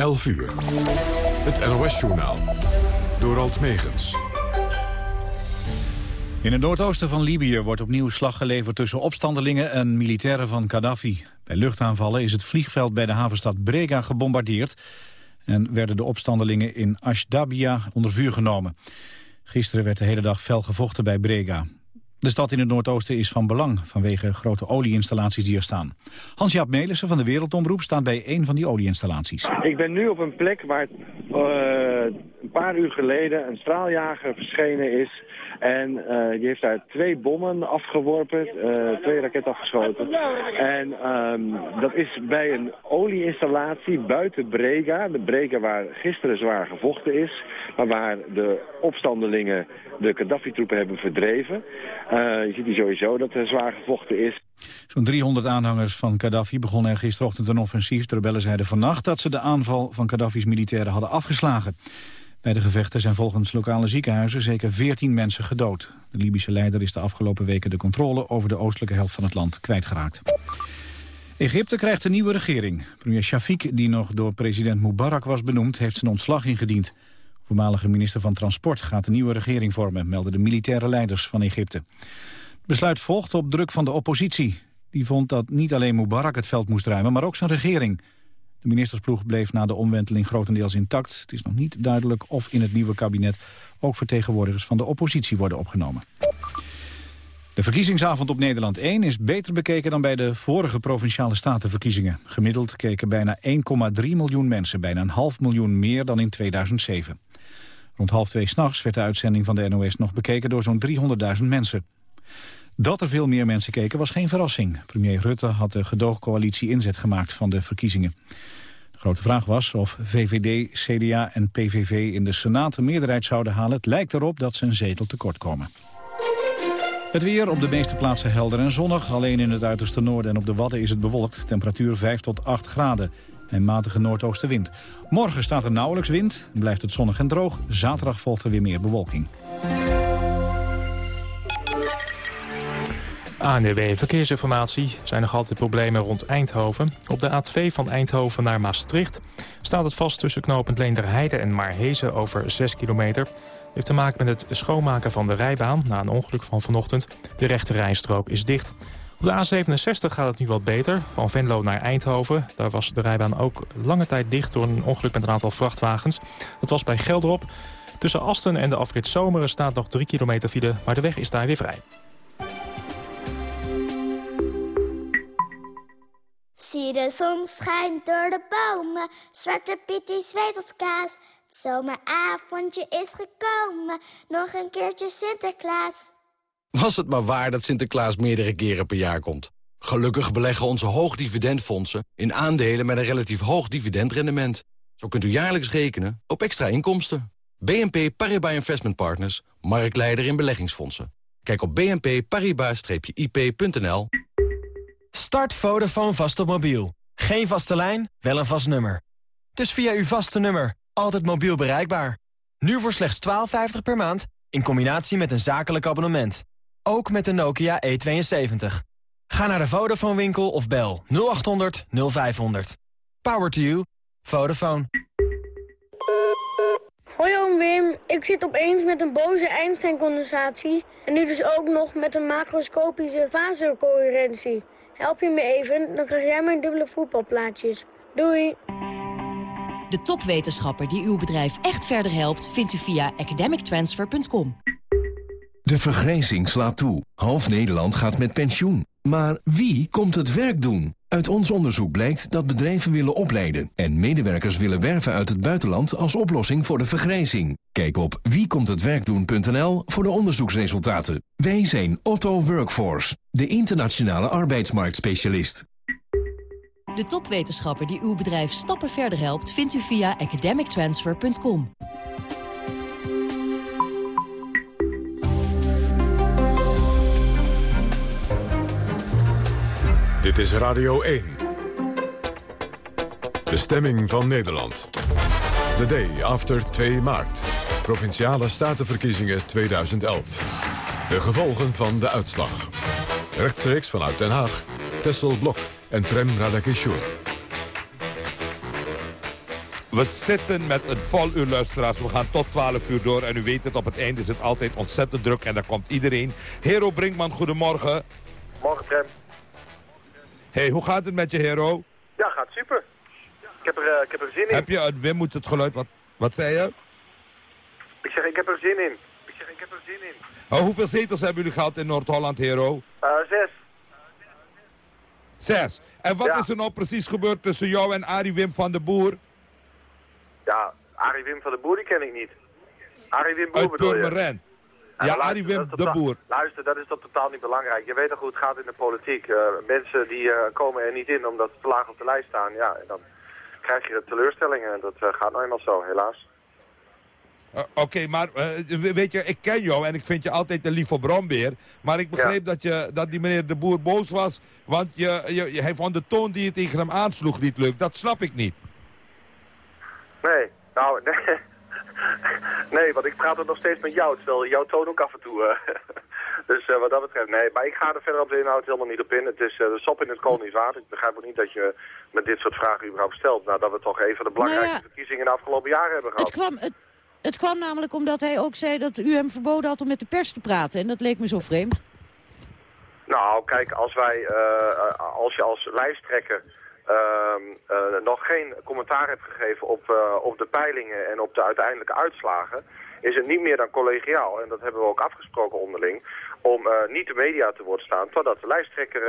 11 uur. Het NOS-journaal. Door Alt Megens. In het noordoosten van Libië wordt opnieuw slag geleverd tussen opstandelingen en militairen van Gaddafi. Bij luchtaanvallen is het vliegveld bij de havenstad Brega gebombardeerd en werden de opstandelingen in Ashdabia onder vuur genomen. Gisteren werd de hele dag fel gevochten bij Brega. De stad in het Noordoosten is van belang vanwege grote olieinstallaties die er staan. Hans-Jaap Melissen van de Wereldomroep staat bij een van die olieinstallaties. Ik ben nu op een plek waar uh, een paar uur geleden een straaljager verschenen is en uh, die heeft daar twee bommen afgeworpen, uh, twee raketten afgeschoten. En um, dat is bij een olieinstallatie buiten Brega. De Brega waar gisteren zwaar gevochten is. Waar de opstandelingen de Gaddafi-troepen hebben verdreven. Uh, je ziet hier sowieso dat er zwaar gevochten is. Zo'n 300 aanhangers van Gaddafi begonnen er gisterochtend een offensief. De rebellen zeiden vannacht dat ze de aanval van Gaddafi's militairen hadden afgeslagen. Bij de gevechten zijn volgens lokale ziekenhuizen zeker 14 mensen gedood. De Libische leider is de afgelopen weken de controle over de oostelijke helft van het land kwijtgeraakt. Egypte krijgt een nieuwe regering. Premier Shafiq, die nog door president Mubarak was benoemd, heeft zijn ontslag ingediend. Voormalige minister van Transport gaat een nieuwe regering vormen, melden de militaire leiders van Egypte. Het besluit volgt op druk van de oppositie. Die vond dat niet alleen Mubarak het veld moest ruimen, maar ook zijn regering. De ministersploeg bleef na de omwenteling grotendeels intact. Het is nog niet duidelijk of in het nieuwe kabinet ook vertegenwoordigers van de oppositie worden opgenomen. De verkiezingsavond op Nederland 1 is beter bekeken dan bij de vorige provinciale statenverkiezingen. Gemiddeld keken bijna 1,3 miljoen mensen, bijna een half miljoen meer dan in 2007. Rond half twee s'nachts werd de uitzending van de NOS nog bekeken door zo'n 300.000 mensen. Dat er veel meer mensen keken was geen verrassing. Premier Rutte had de gedoogcoalitie inzet gemaakt van de verkiezingen. De grote vraag was of VVD, CDA en PVV in de Senaat een meerderheid zouden halen. Het lijkt erop dat ze een zetel tekort komen. Het weer op de meeste plaatsen helder en zonnig. Alleen in het uiterste noorden en op de Wadden is het bewolkt. Temperatuur 5 tot 8 graden en matige noordoostenwind. Morgen staat er nauwelijks wind, blijft het zonnig en droog. Zaterdag volgt er weer meer bewolking. ANDW Verkeersinformatie. zijn nog altijd problemen rond Eindhoven. Op de A2 van Eindhoven naar Maastricht staat het vast tussen knooppunt Leenderheide en Maarhezen over 6 kilometer. heeft te maken met het schoonmaken van de rijbaan na een ongeluk van vanochtend. De rechte rijstrook is dicht. Op de A67 gaat het nu wat beter, van Venlo naar Eindhoven. Daar was de rijbaan ook lange tijd dicht door een ongeluk met een aantal vrachtwagens. Dat was bij Gelderop. Tussen Asten en de afrit Zomeren staat nog 3 kilometer file, maar de weg is daar weer vrij. Zie de zon schijnt door de bomen, zwarte piet die zweet als kaas. Het zomeravondje is gekomen, nog een keertje Sinterklaas. Was het maar waar dat Sinterklaas meerdere keren per jaar komt. Gelukkig beleggen onze hoogdividendfondsen in aandelen met een relatief hoog dividendrendement. Zo kunt u jaarlijks rekenen op extra inkomsten. BNP Paribas Investment Partners, marktleider in beleggingsfondsen. Kijk op bnpparibas-ip.nl. Start Vodafone vast op mobiel. Geen vaste lijn, wel een vast nummer. Dus via uw vaste nummer, altijd mobiel bereikbaar. Nu voor slechts 12,50 per maand, in combinatie met een zakelijk abonnement. Ook met de Nokia E72. Ga naar de Vodafone winkel of bel 0800 0500. Power to you. Vodafone. Hoi oom Wim, ik zit opeens met een boze Einstein-condensatie... en nu dus ook nog met een macroscopische fasecoherentie. Help je me even, dan krijg jij mijn dubbele voetbalplaatjes. Doei! De topwetenschapper die uw bedrijf echt verder helpt... vindt u via academictransfer.com. De vergrijzing slaat toe. Half Nederland gaat met pensioen. Maar wie komt het werk doen? Uit ons onderzoek blijkt dat bedrijven willen opleiden... en medewerkers willen werven uit het buitenland als oplossing voor de vergrijzing. Kijk op wiekomthetwerkdoen.nl voor de onderzoeksresultaten. Wij zijn Otto Workforce, de internationale arbeidsmarktspecialist. De topwetenschapper die uw bedrijf stappen verder helpt... vindt u via academictransfer.com. Dit is Radio 1. De stemming van Nederland. The day after 2 maart. Provinciale statenverkiezingen 2011. De gevolgen van de uitslag. Rechtstreeks vanuit Den Haag. Tessel Blok en Prem Radakishun. We zitten met een vol uur luisteraars. We gaan tot 12 uur door. En u weet het, op het einde is het altijd ontzettend druk. En daar komt iedereen. Hero Brinkman, goedemorgen. Morgen, Trem. Hey, hoe gaat het met je, Hero? Ja, gaat super. Ik heb er, uh, ik heb er zin in. Heb je, een Wim moet het geluid, wat, wat zei je? Ik zeg, ik heb er zin in. Ik zeg, ik heb er zin in. Oh, hoeveel zetels hebben jullie gehad in Noord-Holland, Hero? Uh, zes. Zes. En wat is er nou precies gebeurd tussen jou en Arie Wim van de Boer? Ja, Arie Wim van de Boer die ken ik niet. Arie Wim Boer Uit bedoel je? Ja, Arie Wim de Boer. Luister, dat is toch totaal niet belangrijk. Je weet toch hoe het gaat in de politiek. Uh, mensen die uh, komen er niet in omdat ze te laag op de lijst staan. Ja, en dan krijg je de teleurstellingen. En dat uh, gaat nou eenmaal zo, helaas. Oké, okay, maar weet je, ik ken jou en ik vind je altijd een lieve brombeer. Maar ik begreep ja. dat, je, dat die meneer de Boer boos was, want je, je, hij vond de toon die je tegen hem aansloeg niet leuk. Dat snap ik niet. Nee, nou, nee. nee, want ik praat er nog steeds met jou, terwijl jouw toon ook af en toe... Uh, dus uh, wat dat betreft, nee. Maar ik ga er verder op de inhoud helemaal niet op in. Het is uh, de sop in het niet. Ik begrijp ook niet dat je met dit soort vragen überhaupt stelt. Nadat we toch even de belangrijkste nou ja, verkiezingen in de afgelopen jaren hebben gehad. Het kwam, het, het kwam namelijk omdat hij ook zei dat u hem verboden had om met de pers te praten. En dat leek me zo vreemd. Nou, kijk, als wij, uh, als je als lijsttrekker nog geen commentaar hebt gegeven op, uh, op de peilingen en op de uiteindelijke uitslagen, is het niet meer dan collegiaal, en dat hebben we ook afgesproken onderling, om niet de media te worden staan totdat de lijsttrekker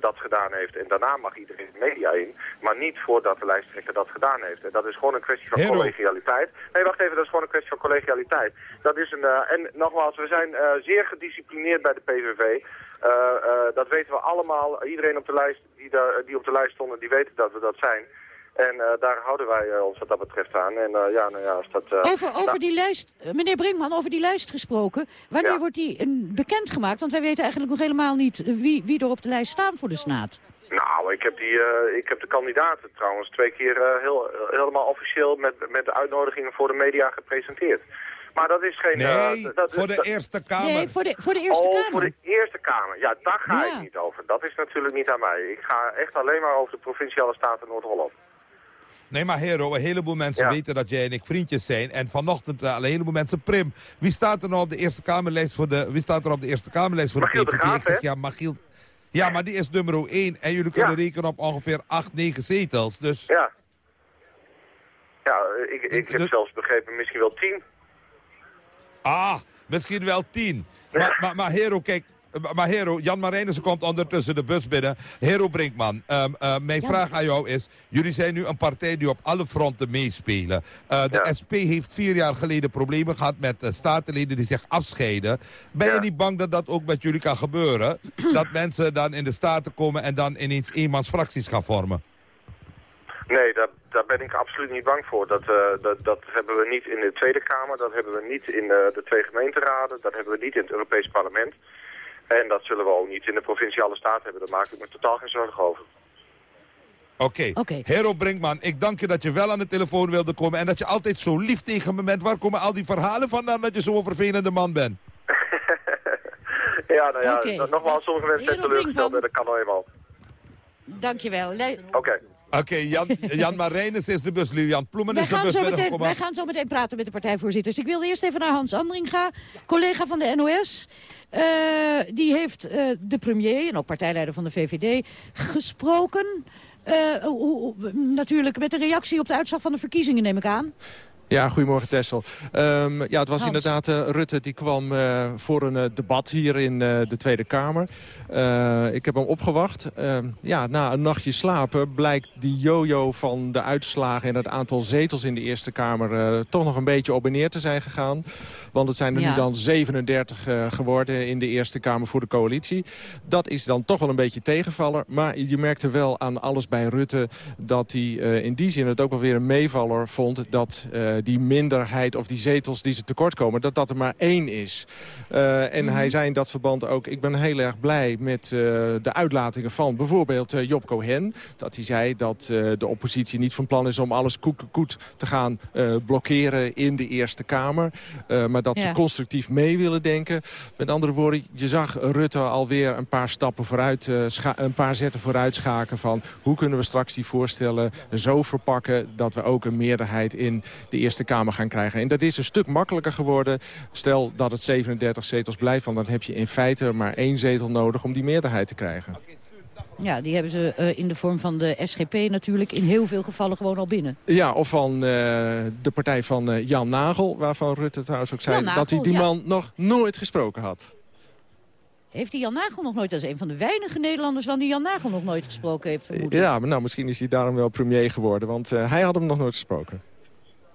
dat gedaan heeft. En daarna mag iedereen de media in, maar niet voordat de lijsttrekker dat gedaan heeft. En dat is gewoon een kwestie van Hero. collegialiteit. Nee, wacht even, dat is gewoon een kwestie van collegialiteit. Dat is een, en nogmaals, we zijn zeer gedisciplineerd bij de PVV. Uh, uh, dat weten we allemaal. Iedereen op de lijst die, daar, die op de lijst stonden, die weten dat we dat zijn. En uh, daar houden wij ons wat dat betreft aan. En ja, nou ja, als dat... over over nou, die lijst, meneer Brinkman, over die lijst gesproken. Wanneer Ja. wordt die bekendgemaakt? Want wij weten eigenlijk nog helemaal niet wie, wie er op de lijst staan voor de Senaat. Nou, ik heb, die, eh, ik heb de kandidaten trouwens twee keer eh, heel, helemaal officieel met, met de uitnodigingen voor de media gepresenteerd. Maar dat is geen... eh, Nee, dat voor de dat- Eerste Kamer. Nee, voor de, voor de Eerste oh, Kamer. voor de Eerste Kamer. Ja, daar ga Ja. ik niet over. Dat is natuurlijk niet aan mij. Ik ga echt alleen maar over de Provinciale Staten Noord-Holland. Nee, maar Hero, een heleboel mensen Ja. weten dat jij en ik vriendjes zijn. En vanochtend uh, een heleboel mensen. Prim, wie staat er nou op de Eerste Kamerlijst voor de, wie staat er op de, eerste Kamerlijst voor de PVV? Ik zeg ja, Michiel. Ja, maar die is nummer 1. En jullie kunnen Ja. rekenen op ongeveer 8, 9 zetels. Dus Ja. Ja, ik, ik heb zelfs begrepen misschien wel tien. Ah, misschien wel tien. Maar, maar, maar Hero, kijk. Maar Hero, Jan Marijnissen komt ondertussen de bus binnen. Hero Brinkman, ehm, eh, mijn vraag aan jou is... jullie zijn nu een partij die op alle fronten meespelen. Eh, de Ja. SP heeft vier jaar geleden problemen gehad met eh, statenleden die zich afscheiden. Ben je niet bang dat dat ook met jullie kan gebeuren? dat mensen dan in de staten komen en dan ineens eenmansfracties gaan vormen? Nee, daar, daar ben ik absoluut niet bang voor. Dat, eh, dat, dat hebben we niet in de Tweede Kamer, dat hebben we niet in eh, de twee gemeenteraden, dat hebben we niet in het Europees Parlement. En dat zullen we ook niet in de Provinciale Staten hebben. Daar maak ik me totaal geen zorgen over. Oké, Oké. Hero Brinkman, ik dank je dat je wel aan de telefoon wilde komen... en dat je altijd zo lief tegen me bent. Waar komen al die verhalen vandaan dat je zo'n vervelende man bent? ja, nou ja, Oké. nogmaals, sommige mensen zijn teleurgesteld dat kan nou eenmaal. Dankjewel. Nee, Oké. Jan, Jan Marijnis is de bus, Jan Ploemen Wij is de bus zo meteen, wij gaan zo meteen praten met de partijvoorzitters. Ik wil eerst even naar Hans Andringa, collega van de NOS. Eh, die heeft eh, de premier en ook partijleider van de VVD gesproken. Eh, hoe- natuurlijk met de reactie op de uitslag van de verkiezingen, neem ik aan. Ja, goedemorgen Tessel. Ehm, ja, het was Hans. inderdaad eh, Rutte die kwam eh, voor een eh, debat hier in de Tweede Kamer. Ik heb hem opgewacht. Ehm, ja, na een nachtje slapen blijkt die jojo van de uitslagen... en het aantal zetels in de Eerste Kamer toch nog een beetje op en neer te zijn gegaan. Want het zijn er Ja. nu dan 37 eh, geworden in de Eerste Kamer voor de coalitie. Dat is dan toch wel een beetje tegenvaller. Maar je merkte wel aan alles bij Rutte dat hij in die zin het ook wel weer een meevaller vond... dat die minderheid of die zetels die ze tekortkomen... dat dat er maar één is. en Mhm. hij zei in dat verband ook... ik ben heel erg blij met de uitlatingen van bijvoorbeeld Job Cohen. Dat hij zei dat de oppositie niet van plan is om alles koek te gaan blokkeren in de Eerste Kamer. maar dat ze constructief mee willen denken. Met andere woorden, je zag Rutte alweer een paar stappen vooruit, eh, een paar zetten vooruit schaken van hoe kunnen we straks die voorstellen zo verpakken dat we ook een meerderheid in de Eerste Kamer gaan krijgen. En dat is een stuk makkelijker geworden. Stel dat het 37 zetels blijft, want dan heb je in feite maar één zetel nodig om die meerderheid te krijgen. Ja, die hebben ze eh, in de vorm van de SGP natuurlijk in heel veel gevallen gewoon al binnen. Ja, of van eh, de partij van eh, Jan Nagel, waarvan Rutte trouwens ook zei Nagel, dat hij die ja. man nog nooit gesproken had. Heeft die Jan Nagel nog nooit, is een van de weinige Nederlanders... van die Jan Nagel nog nooit gesproken heeft, vermoed. Ja, maar nou, misschien is hij daarom wel premier geworden, want hij had hem nog nooit gesproken.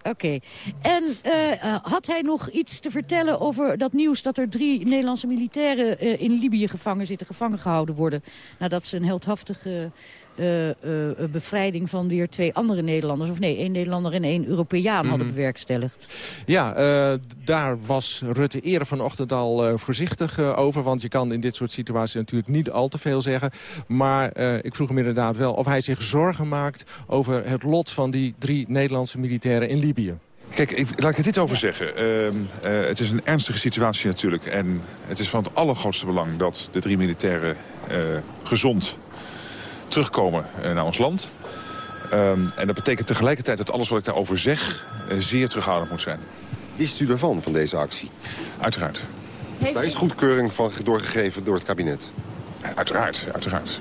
Oké. En eh, eh, had hij nog iets te vertellen over dat nieuws... dat er drie Nederlandse militairen eh, in Libië gevangen zitten, gevangen gehouden worden... nadat ze een heldhaftige bevrijding van weer twee andere Nederlanders... of nee, één Nederlander en één Europeaan hadden Mhm. bewerkstelligd. Ja, eh, daar was Rutte eerder vanochtend al eh, voorzichtig eh, over. Want je kan in dit soort situaties natuurlijk niet al te veel zeggen. Maar eh, ik vroeg hem inderdaad wel of hij zich zorgen maakt... over het lot van die drie Nederlandse militairen in Libië. Kijk, ik, laat ik er dit over zeggen. Ehm, eh, het is een ernstige situatie natuurlijk. En het is van het allergrootste belang dat de drie militairen eh, gezond terugkomen eh, naar ons land. Ehm, en dat betekent tegelijkertijd dat alles wat ik daarover zeg eh, zeer terughoudend moet zijn. Wist u ervan, van deze actie? Uiteraard. Daar is goedkeuring van doorgegeven door het kabinet. Uiteraard, uiteraard.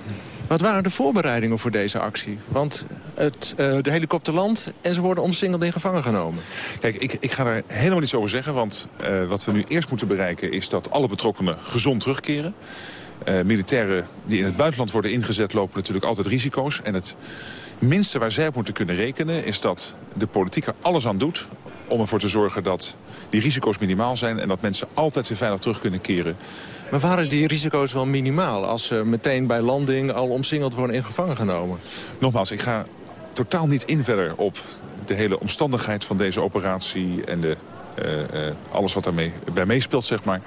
Wat waren de voorbereidingen voor deze actie? Want het, eh, de helikopter landt en ze worden omsingeld en gevangen genomen. Kijk, ik, ik ga er helemaal niets over zeggen. Want eh, wat we nu eerst moeten bereiken is dat alle betrokkenen gezond terugkeren. Eh, militairen die in het buitenland worden ingezet lopen natuurlijk altijd risico's. En het minste waar zij op moeten kunnen rekenen is dat de politiek er alles aan doet om ervoor te zorgen dat die risico's minimaal zijn... en dat mensen altijd weer veilig terug kunnen keren. Maar waren die risico's wel minimaal als ze meteen bij landing al omsingeld worden en gevangen genomen? Nogmaals, ik ga totaal niet in verder op de hele omstandigheid van deze operatie... en de, alles wat daarmee bij meespeelt, zeg maar.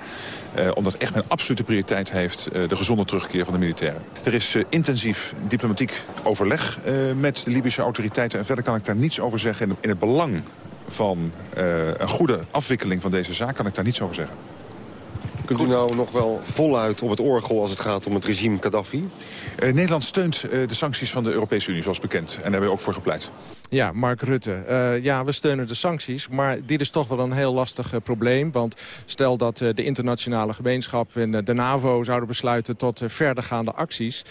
Eh, omdat echt mijn absolute prioriteit heeft eh, de gezonde terugkeer van de militairen. Er is eh, intensief diplomatiek overleg eh, met de Libische autoriteiten... en verder kan ik daar niets over zeggen. In, het belang van eh, een goede afwikkeling van deze zaak kan ik daar niets over zeggen. Kunt u nou nog wel voluit op het orgel als het gaat om het regime Gaddafi? Eh, Nederland steunt eh, de sancties van de Europese Unie, zoals bekend. En daar hebben we ook voor gepleit. Ja, Mark Rutte. Eh, ja, we steunen de sancties. Maar dit is toch wel een heel lastig probleem. Want stel dat de internationale gemeenschap en de NAVO zouden besluiten tot verdergaande acties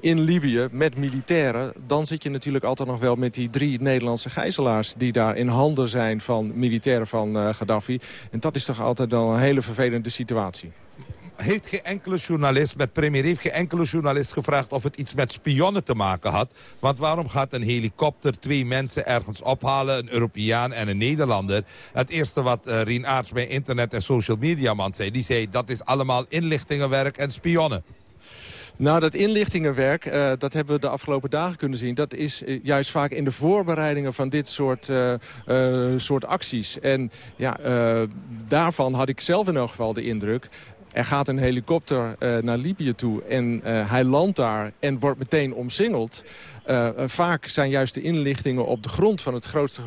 in Libië met militairen. Dan zit je natuurlijk altijd nog wel met die drie Nederlandse gijzelaars die daar in handen zijn van militairen van Gaddafi. En dat is toch altijd wel een hele vervelende situatie. Heeft geen enkele journalist, met premier heeft geen enkele journalist gevraagd of het iets met spionnen te maken had. Want waarom gaat een helikopter twee mensen ergens ophalen, een Europeaan en een Nederlander? Het eerste wat uh, Rien Aarts, mijn internet- en social media man zei, die zei dat is allemaal inlichtingenwerk en spionnen. Nou, dat inlichtingenwerk, uh, dat hebben we de afgelopen dagen kunnen zien... dat is uh, juist vaak in de voorbereidingen van dit soort, soort acties. En ja, daarvan had ik zelf in elk geval de indruk... Er gaat een helikopter uh, naar Libië toe en uh, hij landt daar en wordt meteen omsingeld. Uh, vaak zijn juist de inlichtingen op de grond van het grootste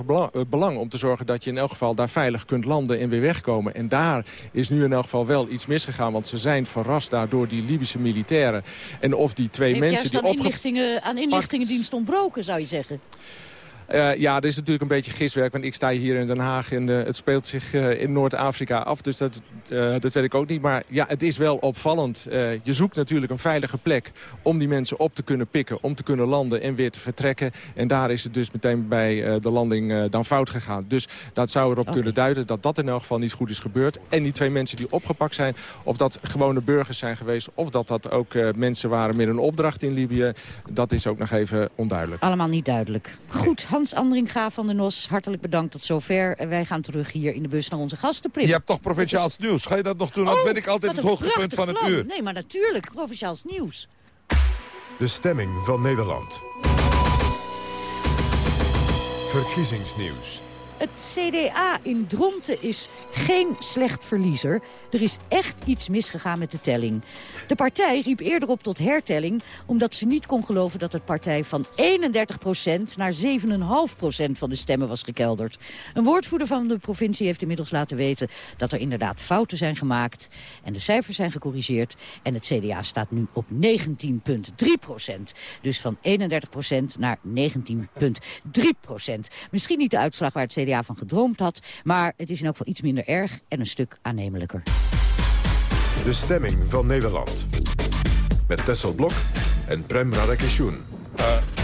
belang... om te zorgen dat je in elk geval daar veilig kunt landen en weer wegkomen. En daar is nu in elk geval wel iets misgegaan... want ze zijn verrast daar door die Libische militairen. En of die twee Heeft mensen... die aan, inlichtingen, aan inlichtingendienst ontbroken, zou je zeggen. Uh, ja, dat is natuurlijk een beetje giswerk. Want ik sta hier in Den Haag en uh, het speelt zich uh, in Noord-Afrika af. Dus dat, dat weet ik ook niet. Maar ja, het is wel opvallend. je zoekt natuurlijk een veilige plek om die mensen op te kunnen pikken. Om te kunnen landen en weer te vertrekken. En daar is het dus meteen bij de landing dan fout gegaan. Dus dat zou erop okay. kunnen duiden dat dat in elk geval niet goed is gebeurd. En die twee mensen die opgepakt zijn, of dat gewone burgers zijn geweest... of dat dat ook mensen waren met een opdracht in Libië... dat is ook nog even onduidelijk. Allemaal niet duidelijk. Goed, Hans Andringa van de NOS, hartelijk bedankt tot zover. En wij gaan terug hier in de bus naar onze gasten. Je hebt toch Provinciaals Nieuws? Ga je dat nog doen? Oh, dat vind ik altijd het hoogtepunt van het plan. uur. Nee, maar natuurlijk, Provinciaals Nieuws. De stemming van Nederland. Verkiezingsnieuws. Het CDA in Dronten is geen slecht verliezer. Er is echt iets misgegaan met de telling. De partij riep eerder op tot hertelling... omdat ze niet kon geloven dat het partij van 31% naar 7,5% van de stemmen was gekelderd. Een woordvoerder van de provincie heeft inmiddels laten weten... dat er inderdaad fouten zijn gemaakt en de cijfers zijn gecorrigeerd. En het CDA staat nu op 19,3% Dus van 31% naar 19,3% Misschien niet de uitslag waar het CDA van gedroomd had... maar het is in elk geval iets minder erg en een stuk aannemelijker. De stemming van Nederland. Met Tessel Blok en Prem Radakishun. Uh,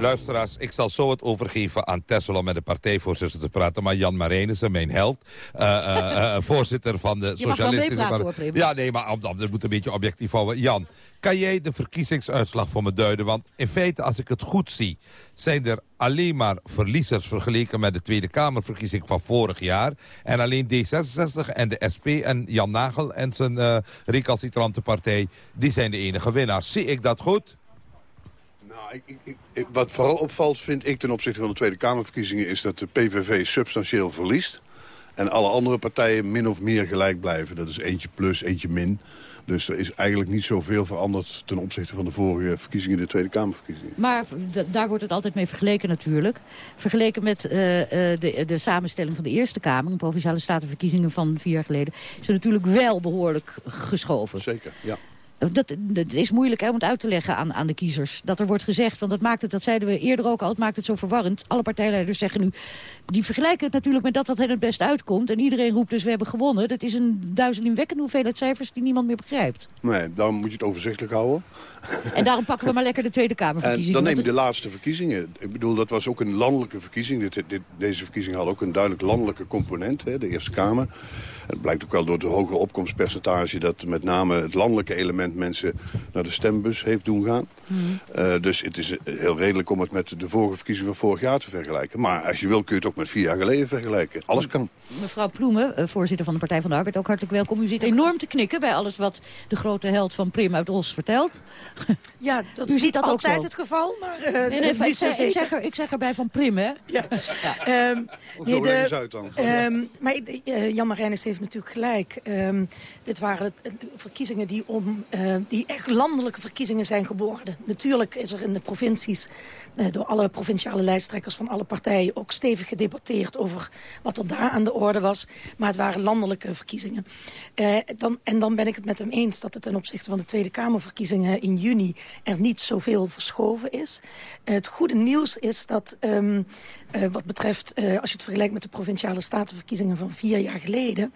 luisteraars, ik zal zo het overgeven aan Tessel om met de partijvoorzitter te praten. Maar Jan Marijnissen, mijn held, uh, uh, voorzitter van de Socialistische Partij. Ja, nee, maar dat moet een beetje objectief houden. Jan, kan jij de verkiezingsuitslag voor me duiden? Want in feite, als ik het goed zie, zijn er alleen maar verliezers vergeleken met de Tweede Kamerverkiezing van vorig jaar. En alleen D66 en de SP en Jan Nagel en zijn uh, recalcitrante partij, die zijn de enige winnaars. Zie ik dat goed? Nou, ik, ik, ik, wat vooral opvalt, vind ik ten opzichte van de Tweede Kamerverkiezingen... is dat de PVV substantieel verliest. En alle andere partijen min of meer gelijk blijven. Dat is eentje plus, eentje min. Dus er is eigenlijk niet zoveel veranderd ten opzichte van de vorige verkiezingen, de Tweede Kamerverkiezingen. Maar daar wordt het altijd mee vergeleken natuurlijk. Vergeleken met uh, de, de samenstelling van de Eerste Kamer, de Provinciale Statenverkiezingen van vier jaar geleden, is er natuurlijk wel behoorlijk geschoven. Zeker, ja. Dat, dat, is moeilijk hè, om het uit te leggen aan, aan de kiezers. Dat er wordt gezegd, want dat maakt het, dat zeiden we eerder ook al, het maakt het zo verwarrend. Alle partijleiders zeggen nu, die vergelijken het natuurlijk met dat wat hen het best uitkomt. En iedereen roept dus we hebben gewonnen. Dat is een duizelingwekkende hoeveelheid cijfers die niemand meer begrijpt. Nee, daarom moet je het overzichtelijk houden. En daarom pakken we maar lekker de Tweede Kamerverkiezingen. En dan neem je de laatste verkiezingen. Ik bedoel, dat was ook een landelijke verkiezing. Dit, dit, deze verkiezing had ook een duidelijk landelijke component, hè, de Eerste Kamer. Het blijkt ook wel door het hogere opkomstpercentage... dat met name het landelijke element mensen naar de stembus heeft doen gaan. Hmm. Uh, dus het is heel redelijk om het met de vorige verkiezing van vorig jaar te vergelijken. Maar als je wil kun je het ook met vier jaar geleden vergelijken. Alles kan. Mevrouw Ploemen, eh, voorzitter van de Partij van de Arbeid, ook hartelijk welkom. U zit enorm te knikken bij alles wat de grote held van Prim uit Os vertelt. Ja, dat U is ziet dat altijd ook zo. het geval. Maar, uh, nee, nee, ik, zeg, ik, zeg er, ik zeg erbij van Prim, hè? Ja. ja. Um, nee, de, dan. Um, maar uh, Jan Marijnis heeft natuurlijk gelijk. Um, dit waren de verkiezingen die, om, uh, die echt landelijke verkiezingen zijn geworden. Natuurlijk is er in de provincies uh, door alle provinciale lijsttrekkers van alle partijen ook stevig gedebatteerd over wat er daar aan de orde was. Maar het waren landelijke verkiezingen. Uh, dan, en dan ben ik het met hem eens dat het ten opzichte van de Tweede Kamerverkiezingen in juni er niet zoveel verschoven is. Uh, het goede nieuws is dat um, wat betreft, als je het vergelijkt met de provinciale statenverkiezingen van vier jaar geleden,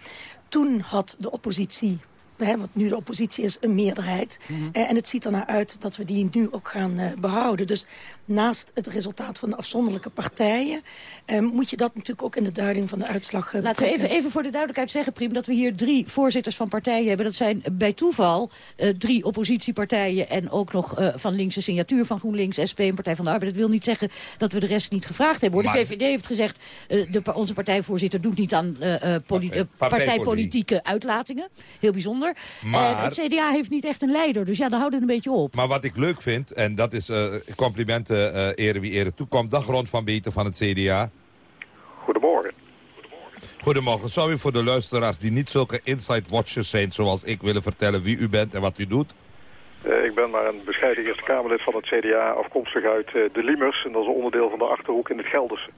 toen had de oppositie hè, wat nu de oppositie is, een meerderheid. Mm -hmm. uh, en het ziet ernaar uit dat we die nu ook gaan uh, behouden. Dus naast het resultaat van de afzonderlijke partijen... Uh, moet je dat natuurlijk ook in de duiding van de uitslag uh, Laten we even, even voor de duidelijkheid zeggen, Priem... dat we hier drie voorzitters van partijen hebben. Dat zijn bij toeval uh, drie oppositiepartijen... en ook nog uh, van links een signatuur van GroenLinks, SP en Partij van de Arbeid. Dat wil niet zeggen dat we de rest niet gevraagd hebben. Hoor. De VVD heeft gezegd, uh, de, onze partijvoorzitter doet niet aan uh, poli uh, partijpolitieke uitlatingen. Heel bijzonder. Maar, en het CDA heeft niet echt een leider, dus ja, daar houden we een beetje op. Maar wat ik leuk vind, en dat is uh, complimenten uh, ere wie ere toekomt... dag Ron van Beter van het CDA. Goedemorgen. Goedemorgen. Zou u voor de luisteraars die niet zulke inside watchers zijn zoals ik willen vertellen wie u bent en wat u doet? Uh, ik ben maar een bescheiden Eerste Kamerlid van het CDA, afkomstig uit uh, de Liemers. En dat is een onderdeel van de Achterhoek in het Gelderse.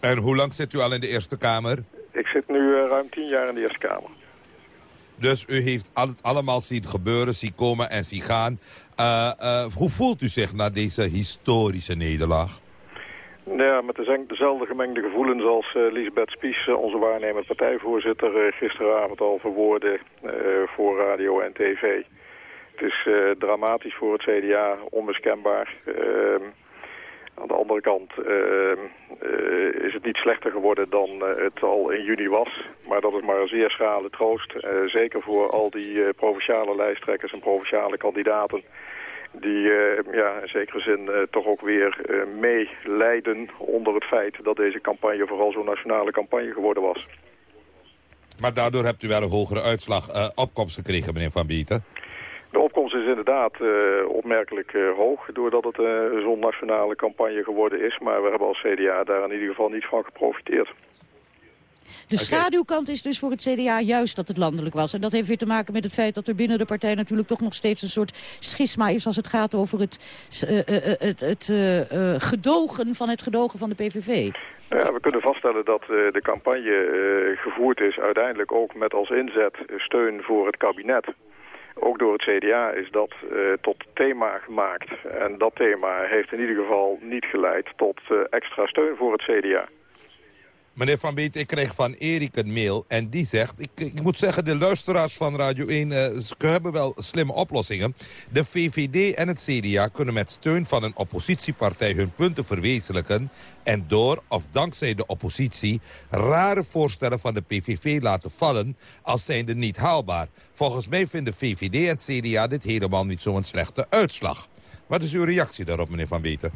En hoe lang zit u al in de Eerste Kamer? Ik zit nu uh, ruim tien jaar in de Eerste Kamer. Dus u heeft al, allemaal zien gebeuren, zien komen en zien gaan. Uh, uh, hoe voelt u zich na deze historische nederlaag? Ja, met dezelfde gemengde gevoelens als uh, Lisbeth Spies, onze waarnemend partijvoorzitter, gisteravond al verwoordde voor radio en tv. Het is dramatisch voor het CDA, onmiskenbaar. Ehm, aan de andere kant uh, uh, is het niet slechter geworden dan uh, het al in juni was. Maar dat is maar een zeer schrale troost. zeker voor al die provinciale lijsttrekkers en provinciale kandidaten... die ja, in zekere zin toch ook weer meeleiden onder het feit... dat deze campagne vooral zo'n nationale campagne geworden was. Maar daardoor hebt u wel een hogere uitslag opkomst gekregen, meneer Van Bieten? De opkomst is inderdaad uh, opmerkelijk uh, hoog, doordat het uh, zo'n nationale campagne geworden is. Maar we hebben als CDA daar in ieder geval niet van geprofiteerd. De schaduwkant is dus voor het CDA juist dat het landelijk was. En dat heeft weer te maken met het feit dat er binnen de partij natuurlijk toch nog steeds een soort schisma is als het gaat over het, uh, het, het uh, gedogen van het gedogen van de PVV. Ja, we kunnen vaststellen dat de campagne gevoerd is uiteindelijk ook met als inzet steun voor het kabinet. Ook door het CDA is dat tot thema gemaakt. En dat thema heeft in ieder geval niet geleid tot extra steun voor het CDA. Meneer Van Beet, ik kreeg van Erik een mail en die zegt... Ik, ik moet zeggen, de luisteraars van Radio 1 uh, eh, hebben wel slimme oplossingen. De VVD en het CDA kunnen met steun van een oppositiepartij hun punten verwezenlijken... en door of dankzij de oppositie rare voorstellen van de PVV laten vallen... als zijnde niet haalbaar. Volgens mij vinden VVD en CDA dit helemaal niet zo'n slechte uitslag. Wat is uw reactie daarop, meneer Van Beeten?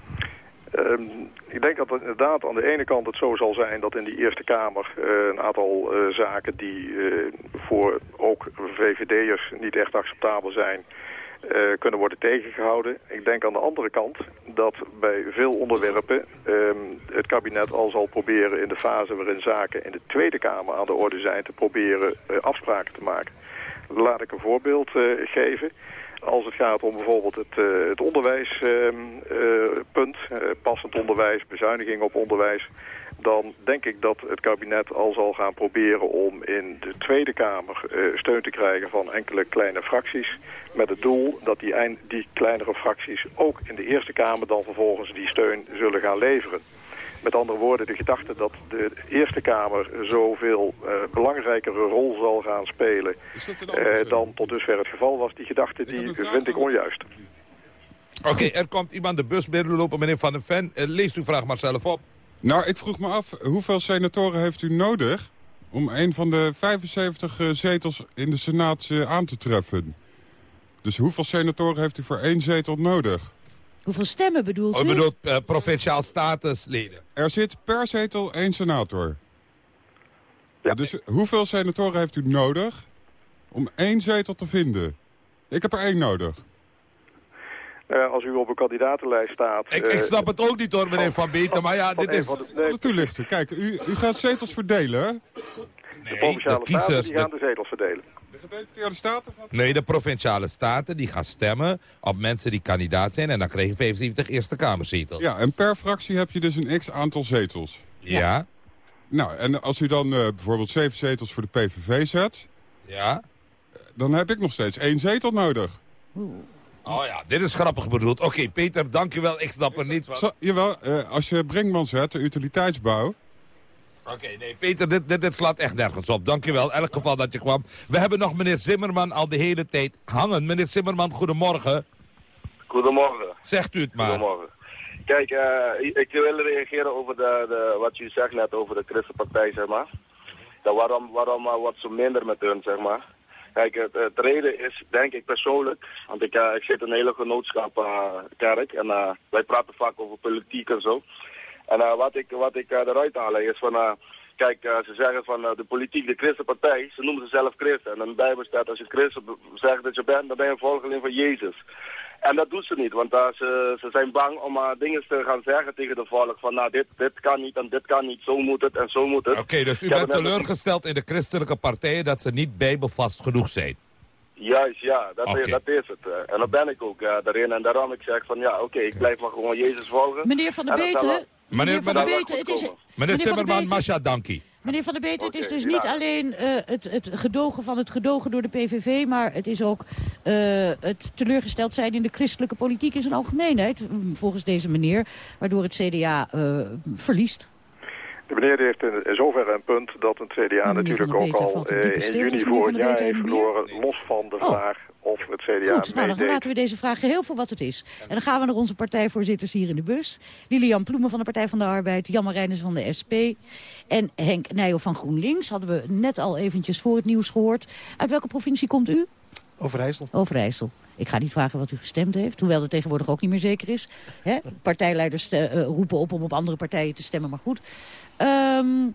Um, ik denk dat het inderdaad aan de ene kant het zo zal zijn dat in die Eerste Kamer uh, een aantal uh, zaken die uh, voor ook VVD'ers niet echt acceptabel zijn, kunnen worden tegengehouden. Ik denk aan de andere kant dat bij veel onderwerpen um, het kabinet al zal proberen in de fase waarin zaken in de Tweede Kamer aan de orde zijn te proberen afspraken te maken. Laat ik een voorbeeld geven. Als het gaat om bijvoorbeeld het, uh, het onderwijspunt, uh, uh, passend onderwijs, bezuiniging op onderwijs... dan denk ik dat het kabinet al zal gaan proberen om in de Tweede Kamer steun te krijgen van enkele kleine fracties. Met het doel dat die, die kleinere fracties ook in de Eerste Kamer dan vervolgens die steun zullen gaan leveren. Met andere woorden, de gedachte dat de Eerste Kamer zoveel uh, belangrijkere rol zal gaan spelen uh, dan tot dusver het geval was, die gedachte die vind ik onjuist. Oké, er komt iemand de bus binnenlopen, meneer Van der Ven. Uh, leest uw vraag maar zelf op. Nou, ik vroeg me af, hoeveel senatoren heeft u nodig om een van de 75 zetels in de Senaat aan te treffen? Dus hoeveel senatoren heeft u voor één zetel nodig? Hoeveel stemmen bedoelt oh, u? U bedoelt uh, provinciaal statusleden. Er zit per zetel één senator. Ja. Dus hoeveel senatoren heeft u nodig om één zetel te vinden? Ik heb er één nodig. Uh, als u op een kandidatenlijst staat... Ik, ik snap het ook niet hoor, meneer Van Bieten, maar ja, dit is... De, toelichten. Kijk, u, u gaat zetels verdelen, hè? Nee, de provinciale staten die gaan de zetels verdelen. De staten? Nee, de provinciale staten die gaan stemmen op mensen die kandidaat zijn... en dan krijg je 75 Eerste Kamerzetels. Ja, en per fractie heb je dus een x-aantal zetels. Ja. Nou, en als u dan uh, bijvoorbeeld zeven zetels voor de PVV zet... Ja. Dan heb ik nog steeds één zetel nodig. Oh ja, dit is grappig bedoeld. Oké, Peter, dank u wel. Ik snap er niet van. Zo, jawel, uh, als je Brinkman zet, de utiliteitsbouw... Oké, nee, Peter, dit, dit, dit, slaat echt nergens op. Dankjewel, in elk geval dat je kwam. We hebben nog meneer Zimmerman al de hele tijd hangen. Meneer Zimmerman, goedemorgen. Goedemorgen. Zegt u het maar. Goedemorgen. Kijk, uh, ik wil reageren over de, de, wat u zegt net over de Christenpartij, zeg maar. Dat waarom waarom uh, wat zo minder met hun, zeg maar. Kijk, het, het, reden is, denk ik persoonlijk, want ik, uh, ik zit in een hele genootschap kerk en wij praten vaak over politiek en zo. En uh, wat ik, wat ik uh, eruit haal is van, uh, kijk, ze zeggen van de politiek, de christenpartij, ze noemen zichzelf christen. En in de Bijbel staat, als je christen zegt dat je bent, dan ben je een volgeling van Jezus. En dat doet ze niet, want ze, ze zijn bang om dingen te gaan zeggen tegen de volk. Van nou, dit, dit kan niet en dit kan niet, zo moet het en zo moet het. Oké, dus u bent teleurgesteld in de christelijke partijen dat ze niet bijbelvast genoeg zijn? Juist, ja, dat, is, dat is het. En dat ben ik ook daarin. En daarom ik zeg van ja, oké, ik blijf maar gewoon Jezus volgen. Meneer Van der Beten, Meneer, Van der Beten, het is... Meneer Zimmerman, Masha, dankie. Meneer Van der Beten, het is dus niet alleen uh, het, het gedogen van het gedogen door de PVV... maar het is ook uh, het teleurgesteld zijn in de christelijke politiek in zijn algemeenheid... volgens deze meneer, waardoor het CDA uh, verliest. De meneer heeft in, zoverre een punt dat het CDA natuurlijk ook al in juni vorig jaar heeft verloren... los van de oh. vraag of het CDA Goed, nou, dan laten we deze vraag geheel voor wat het is. En dan gaan we naar onze partijvoorzitters hier in de bus. Lilian Ploemen van de Partij van de Arbeid, Jan Marijnus van de SP... en Henk Nijhoff van GroenLinks, hadden we net al eventjes voor het nieuws gehoord. Uit welke provincie komt u? Overijssel. Overijssel. Ik ga niet vragen wat u gestemd heeft, hoewel dat tegenwoordig ook niet meer zeker is. Hè? Partijleiders uh, roepen op om op andere partijen te stemmen, maar goed. Um,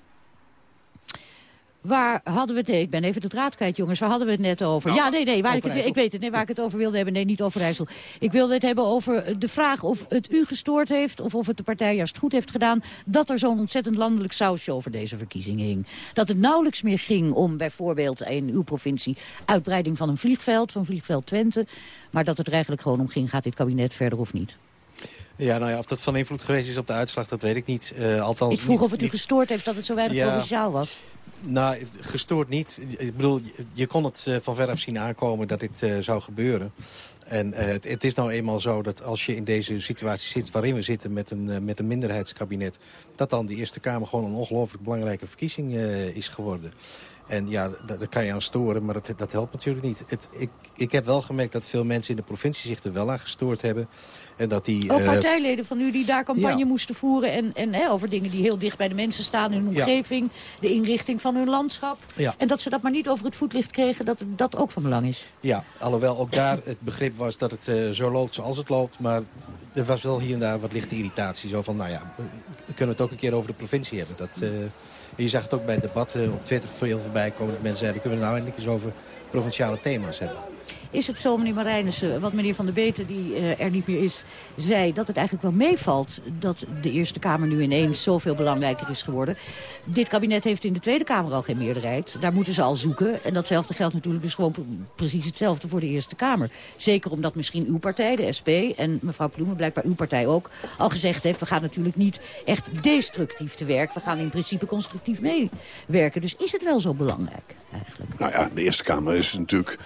Waar hadden we het... Nee, ik ben even de draad kwijt, jongens. Waar hadden we het net over? Nou, ja, nee, nee, waar ik, het, ik weet het. Nee, waar ik het over wilde hebben. Nee, niet over IJssel. Ik wilde het hebben over de vraag of het u gestoord heeft... of of het de partij juist goed heeft gedaan... dat er zo'n ontzettend landelijk sausje over deze verkiezingen hing. Dat het nauwelijks meer ging om bijvoorbeeld in uw provincie... uitbreiding van een vliegveld, van vliegveld Twente... maar dat het er eigenlijk gewoon om ging, gaat dit kabinet verder of niet? Ja, nou ja, of dat van invloed geweest is op de uitslag, dat weet ik niet. Eh, althans, Ik vroeg niet- of het u niet- gestoord heeft dat het zo weinig Ja. provinciaal was. Nou, gestoord niet. Ik bedoel, je- kon het eh, van veraf zien aankomen dat dit eh, zou gebeuren. En eh, het, het is nou eenmaal zo dat als je in deze situatie zit waarin we zitten met een, met een minderheidskabinet... dat dan de Eerste Kamer gewoon een ongelooflijk belangrijke verkiezing is geworden. En ja, da- daar kan je aan storen, maar dat, dat helpt natuurlijk niet. Het, ik, ik heb wel gemerkt dat veel mensen in de provincie zich er wel aan gestoord hebben. En dat die... Ook eh, partijleden van u die daar campagne ja. moesten voeren... en, en hè, over dingen die heel dicht bij de mensen staan in hun Ja. omgeving... de inrichting van hun landschap. Ja. En dat ze dat maar niet over het voetlicht kregen, dat dat ook van belang is. Ja, alhoewel ook daar het begrip was dat het eh, zo loopt zoals het loopt. Maar er was wel hier en daar wat lichte irritatie. Zo van, nou ja, we we kunnen het ook een keer over de provincie hebben. Dat, eh, je zag het ook bij debatten op Twitter veel voorbij komen. Dat mensen zeiden, kunnen we nou eindelijk eens over provinciale thema's hebben. Is het zo, meneer Marijnissen, wat meneer Van der Beten, die eh, er niet meer is, zei... dat het eigenlijk wel meevalt dat de Eerste Kamer nu ineens zoveel belangrijker is geworden. Dit kabinet heeft in de Tweede Kamer al geen meerderheid. Daar moeten ze al zoeken. En datzelfde geldt natuurlijk dus gewoon pre- precies hetzelfde voor de Eerste Kamer. Zeker omdat misschien uw partij, de SP, en mevrouw Ploemen, blijkbaar uw partij ook... al gezegd heeft, we gaan natuurlijk niet echt destructief te werk. We gaan in principe constructief meewerken. Dus is het wel zo belangrijk eigenlijk? Nou ja, de Eerste Kamer is natuurlijk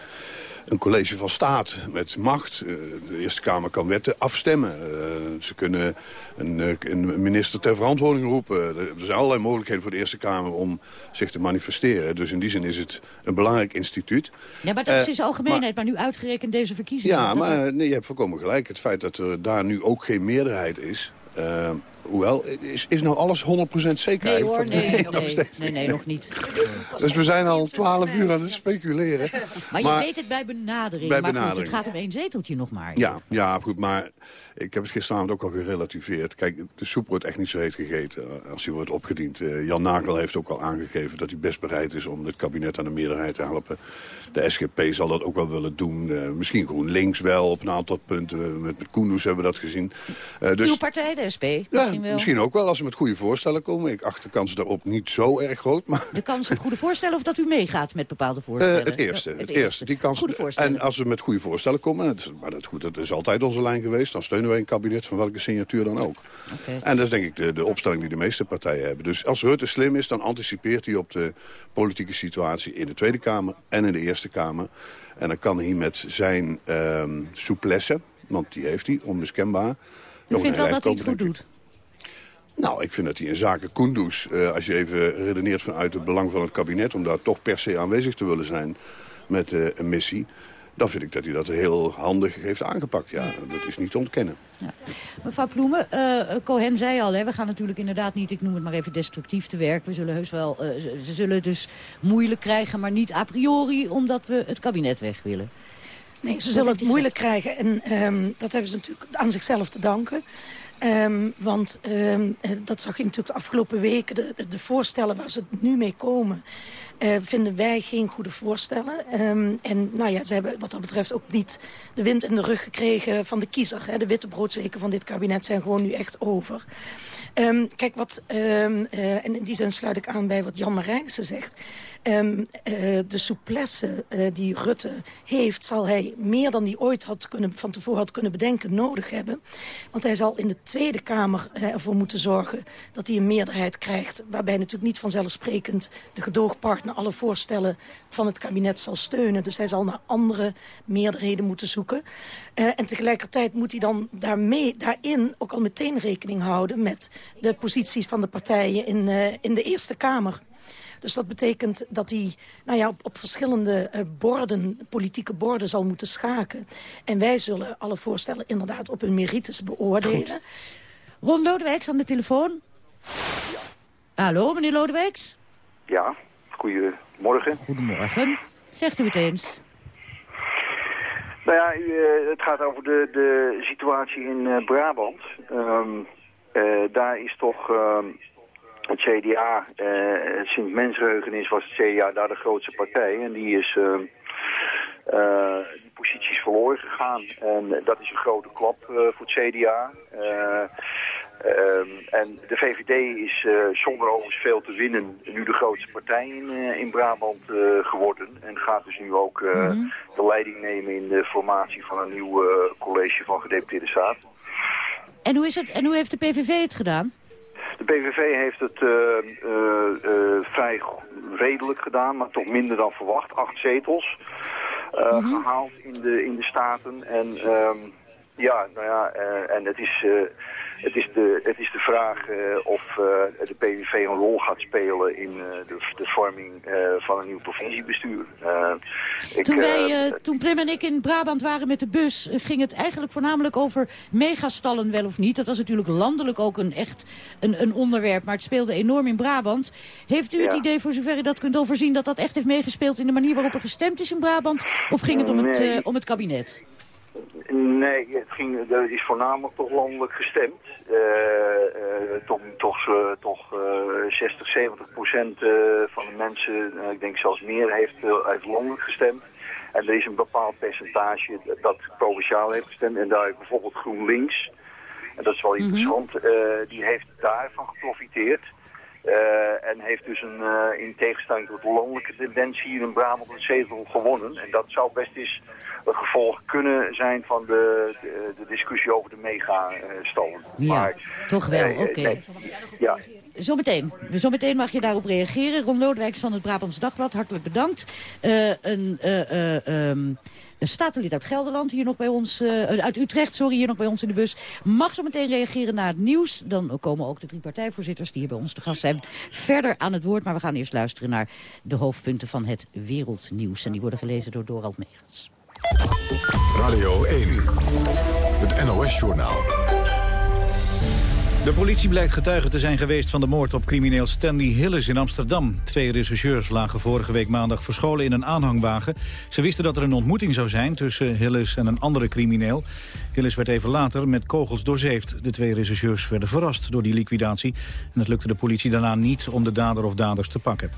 een college van staat met macht. Eh, De Eerste Kamer kan wetten afstemmen. Eh, Ze kunnen een, eh, een minister ter verantwoording roepen. Er zijn allerlei mogelijkheden voor de Eerste Kamer om zich te manifesteren. Dus in die zin is het een belangrijk instituut. Ja, maar dat is in zijn algemeenheid, maar, nu uitgerekend deze verkiezingen. Ja, maar nee, je hebt volkomen gelijk. Het feit dat er daar nu ook geen meerderheid is... eh, hoewel, is, is nou alles 100% zeker? Nee hoor, nee, nog nee, steeds nee, nee, nog niet. Dus we zijn al 12 uur aan het speculeren. Maar, je weet het bij benadering. Bij maar goed, het gaat om één zeteltje nog maar. Ja, ja, goed, maar ik heb het gisteravond ook al gerelativeerd. Kijk, de soep wordt echt niet zo heet gegeten eh, als die wordt opgediend. Eh, Jan Nagel heeft ook al aangegeven dat hij best bereid is om het kabinet aan de meerderheid te helpen. De SGP zal dat ook wel willen doen. Eh, misschien GroenLinks wel op een aantal punten. Met, met Koenders hebben we dat gezien. Eh, dus, Uw partij, SP, ja, misschien wel. misschien ook wel als ze met goede voorstellen komen. Ik acht de kans daarop niet zo erg groot. Maar De kans op goede voorstellen of dat u meegaat met bepaalde Eh, voorstellen? het eerste. Het, eerste. Die kans. En als we met goede voorstellen komen, dat is, maar dat, goed, dat is altijd onze lijn geweest... dan steunen wij een kabinet van welke signatuur dan ook. En dat is denk ik de, de opstelling die de meeste partijen hebben. Dus als Rutte slim is, dan anticipeert hij op de politieke situatie... in de Tweede Kamer en in de Eerste Kamer. En dan kan hij met zijn ehm souplesse, want die heeft hij, onmiskenbaar... U vindt wel dat hij het goed doet? Nou, ik vind dat hij in zaken Kunduz, eh, als je even redeneert vanuit het belang van het kabinet... om daar toch per se aanwezig te willen zijn met eh, een missie... dan vind ik dat hij dat heel handig heeft aangepakt. Ja, dat is niet te ontkennen. Mevrouw Ploemen, eh, Cohen zei al, hè, we gaan natuurlijk inderdaad niet, ik noem het maar even destructief te werk. We zullen heus wel, ze, ze zullen het dus moeilijk krijgen, maar niet a priori omdat we het kabinet weg willen. Nee, ze zullen het moeilijk krijgen. En ehm, dat hebben ze natuurlijk aan zichzelf te danken. Ehm, want ehm, eh, dat zag je natuurlijk de afgelopen weken. De, de, voorstellen waar ze nu mee komen... eh, vinden wij geen goede voorstellen. En nou ja, ze hebben wat dat betreft ook niet de wind in de rug gekregen van de kiezer. Hè. De wittebroodsweken van dit kabinet zijn gewoon nu echt over. Kijk, wat, eh, en in die zin sluit ik aan bij wat Jan Marijnissen zegt. Eh, de souplesse eh, die Rutte heeft, zal hij meer dan hij ooit had kunnen, van tevoren had kunnen bedenken nodig hebben. Want hij zal in de Tweede Kamer eh, ervoor moeten zorgen dat hij een meerderheid krijgt. Waarbij natuurlijk niet vanzelfsprekend de gedoogpartner alle voorstellen van het kabinet zal steunen. Dus hij zal naar andere meerderheden moeten zoeken. En tegelijkertijd moet hij dan daarmee, daarin ook al meteen rekening houden met de posities van de partijen in, in de Eerste Kamer. Dus dat betekent dat hij nou ja, op, op verschillende eh, borden, politieke borden zal moeten schaken. En wij zullen alle voorstellen inderdaad op hun merites beoordelen. Ron Lodewijks aan de telefoon. Hallo, meneer Lodewijks. Ja, goedemorgen. Goedemorgen. Zegt u het eens. Nou ja, u, eh, het gaat over de, de situatie in eh, Brabant. Ehm, eh, daar is toch ehm, het CDA, uh, sinds mensgeheugenis was het CDA daar de grootste partij. En die is uh, uh, die posities verloren gegaan. En dat is een grote klap voor het CDA. en de VVD is zonder overigens veel te winnen nu de grootste partij in, in Brabant geworden. En gaat dus nu ook mm de leiding nemen in de formatie van een nieuw college van gedeputeerde staten. En hoe, is het, en hoe heeft de PVV het gedaan? De PVV heeft het uh, uh, vrij redelijk gedaan, maar toch minder dan verwacht. Acht zetels mm -hmm. gehaald in de, in de Staten. En um, ja, nou ja, en het is het is de, het is de vraag uh, of de PVV een rol gaat spelen in de, de vorming van een nieuw provinciebestuur. Ik, toen, wij, toen Prem en ik in Brabant waren met de bus, ging het eigenlijk voornamelijk over megastallen wel of niet. Dat was natuurlijk landelijk ook een echt een, een onderwerp, maar het speelde enorm in Brabant. Heeft u het idee, voor zover u dat kunt overzien, dat dat echt heeft meegespeeld in de manier waarop er gestemd is in Brabant? Of ging het om, nee. het, om het kabinet? Nee, het, ging, het is voornamelijk toch landelijk gestemd. Uh, uh, toch toch, uh, toch 60, 70 procent van de mensen, ik denk zelfs meer, heeft, heeft landelijk gestemd. En er is een bepaald percentage dat provinciaal heeft gestemd. En daar heeft bijvoorbeeld GroenLinks, en dat is wel interessant, die heeft daarvan geprofiteerd. Uh, en heeft dus een, uh, in tegenstelling tot de landelijke tendentie hier in Brabant een zetel gewonnen. En dat zou best eens het gevolg kunnen zijn van de, de, de discussie over de megastallen. Ja, maar, toch wel, oké. Okay. Nee, ja. Zometeen. Zometeen mag je daarop reageren. Ron Lodewijks van het Brabants Dagblad, hartelijk bedankt. Uh, een... Um, een statenlid uit Gelderland, hier nog bij ons, uh, uit Utrecht, sorry, hier nog bij ons in de bus, mag zo meteen reageren naar het nieuws. Dan komen ook de drie partijvoorzitters die hier bij ons te gast zijn verder aan het woord. Maar we gaan eerst luisteren naar de hoofdpunten van het wereldnieuws. En die worden gelezen door Dorald Megens. Radio 1, het NOS-journaal. De politie blijkt getuige te zijn geweest van de moord op crimineel Stanley Hillis in Amsterdam. Twee rechercheurs lagen vorige week maandag verscholen in een aanhangwagen. Ze wisten dat er een ontmoeting zou zijn tussen Hillis en een andere crimineel. Hillis werd even later met kogels doorzeefd. De twee rechercheurs werden verrast door die liquidatie. En het lukte de politie daarna niet om de dader of daders te pakken.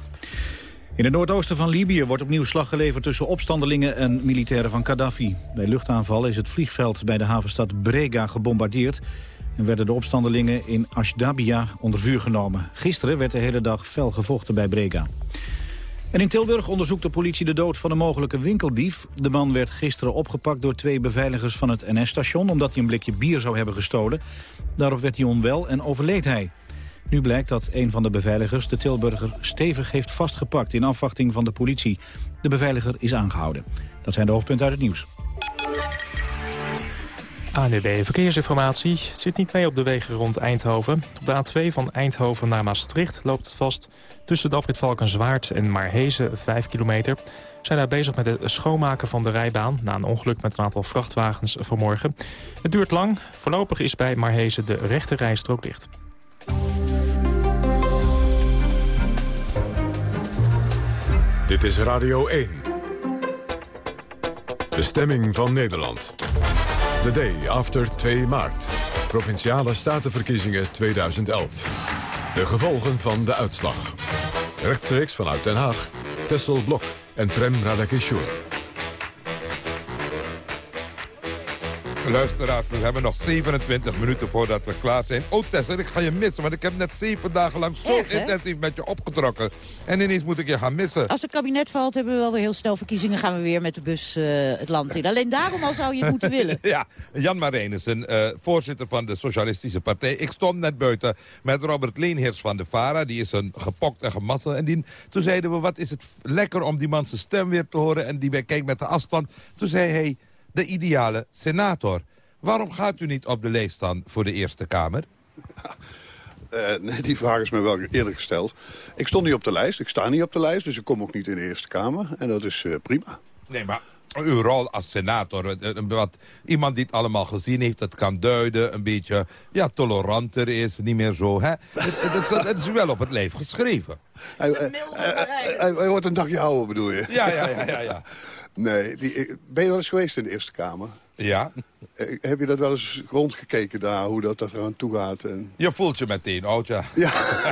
In het noordoosten van Libië wordt opnieuw slag geleverd tussen opstandelingen en militairen van Gaddafi. Bij luchtaanvallen is het vliegveld bij de havenstad Brega gebombardeerd en werden de opstandelingen in Ashdabia onder vuur genomen. Gisteren werd de hele dag fel gevochten bij Brega. En in Tilburg onderzoekt de politie de dood van een mogelijke winkeldief. De man werd gisteren opgepakt door twee beveiligers van het NS-station... omdat hij een blikje bier zou hebben gestolen. Daarop werd hij onwel en overleed hij. Nu blijkt dat een van de beveiligers de Tilburger stevig heeft vastgepakt... in afwachting van de politie. De beveiliger is aangehouden. Dat zijn de hoofdpunten uit het nieuws. ANUB Verkeersinformatie. Het zit niet mee op de wegen rond Eindhoven. Op de A2 van Eindhoven naar Maastricht loopt het vast... tussen de afrit Valkenswaard en Marhezen, 5 kilometer. We zijn daar bezig met het schoonmaken van de rijbaan... na een ongeluk met een aantal vrachtwagens vanmorgen. Het duurt lang. Voorlopig is bij Marhezen de rechte rijstrook dicht. Dit is Radio 1. De stemming van Nederland. The day after 2 maart. Provinciale statenverkiezingen 2011. De gevolgen van de uitslag. Rechtstreeks vanuit Den Haag. Tessel Blok en Prem Radakishun. Luisteraars, we hebben nog 27 minuten voordat we klaar zijn. Oh Tessa, ik ga je missen, want ik heb net zeven dagen lang zo Echt, intensief met je opgetrokken. En ineens moet ik je gaan missen. Als het kabinet valt, hebben we wel weer heel snel verkiezingen. Gaan we weer met de bus uh, het land in. Alleen daarom al zou je het moeten willen. ja, Jan Marijnissen, uh, voorzitter van de Socialistische Partij. Ik stond net buiten met Robert Leenheers van de VARA. Die is een gepokt en gemasseld. En die, toen zeiden we, wat is het lekker om die man zijn stem weer te horen. En die kijkt met de afstand. Toen zei hij de ideale senator. Waarom gaat u niet op de lijst staan voor de Eerste Kamer? Uh, nee, die vraag is me wel eerlijk gesteld. Ik stond niet op de lijst, ik sta niet op de lijst... dus ik kom ook niet in de Eerste Kamer. En dat is uh, prima. Nee, maar uw rol als senator, wat iemand die het allemaal gezien heeft, het kan duiden, een beetje ja, toleranter is, niet meer zo. Hè? het, het, het, is wel op het lijf geschreven. Hij, hij, hij wordt een dagje ouder, bedoel je? Ja, ja, ja. ja, ja. Nee, die, ben je wel eens geweest in de Eerste Kamer? Ja. Eh, Heb je dat wel eens rondgekeken daar, hoe dat, dat eraan toe gaat? En... Je voelt je meteen oud, ja. Ja,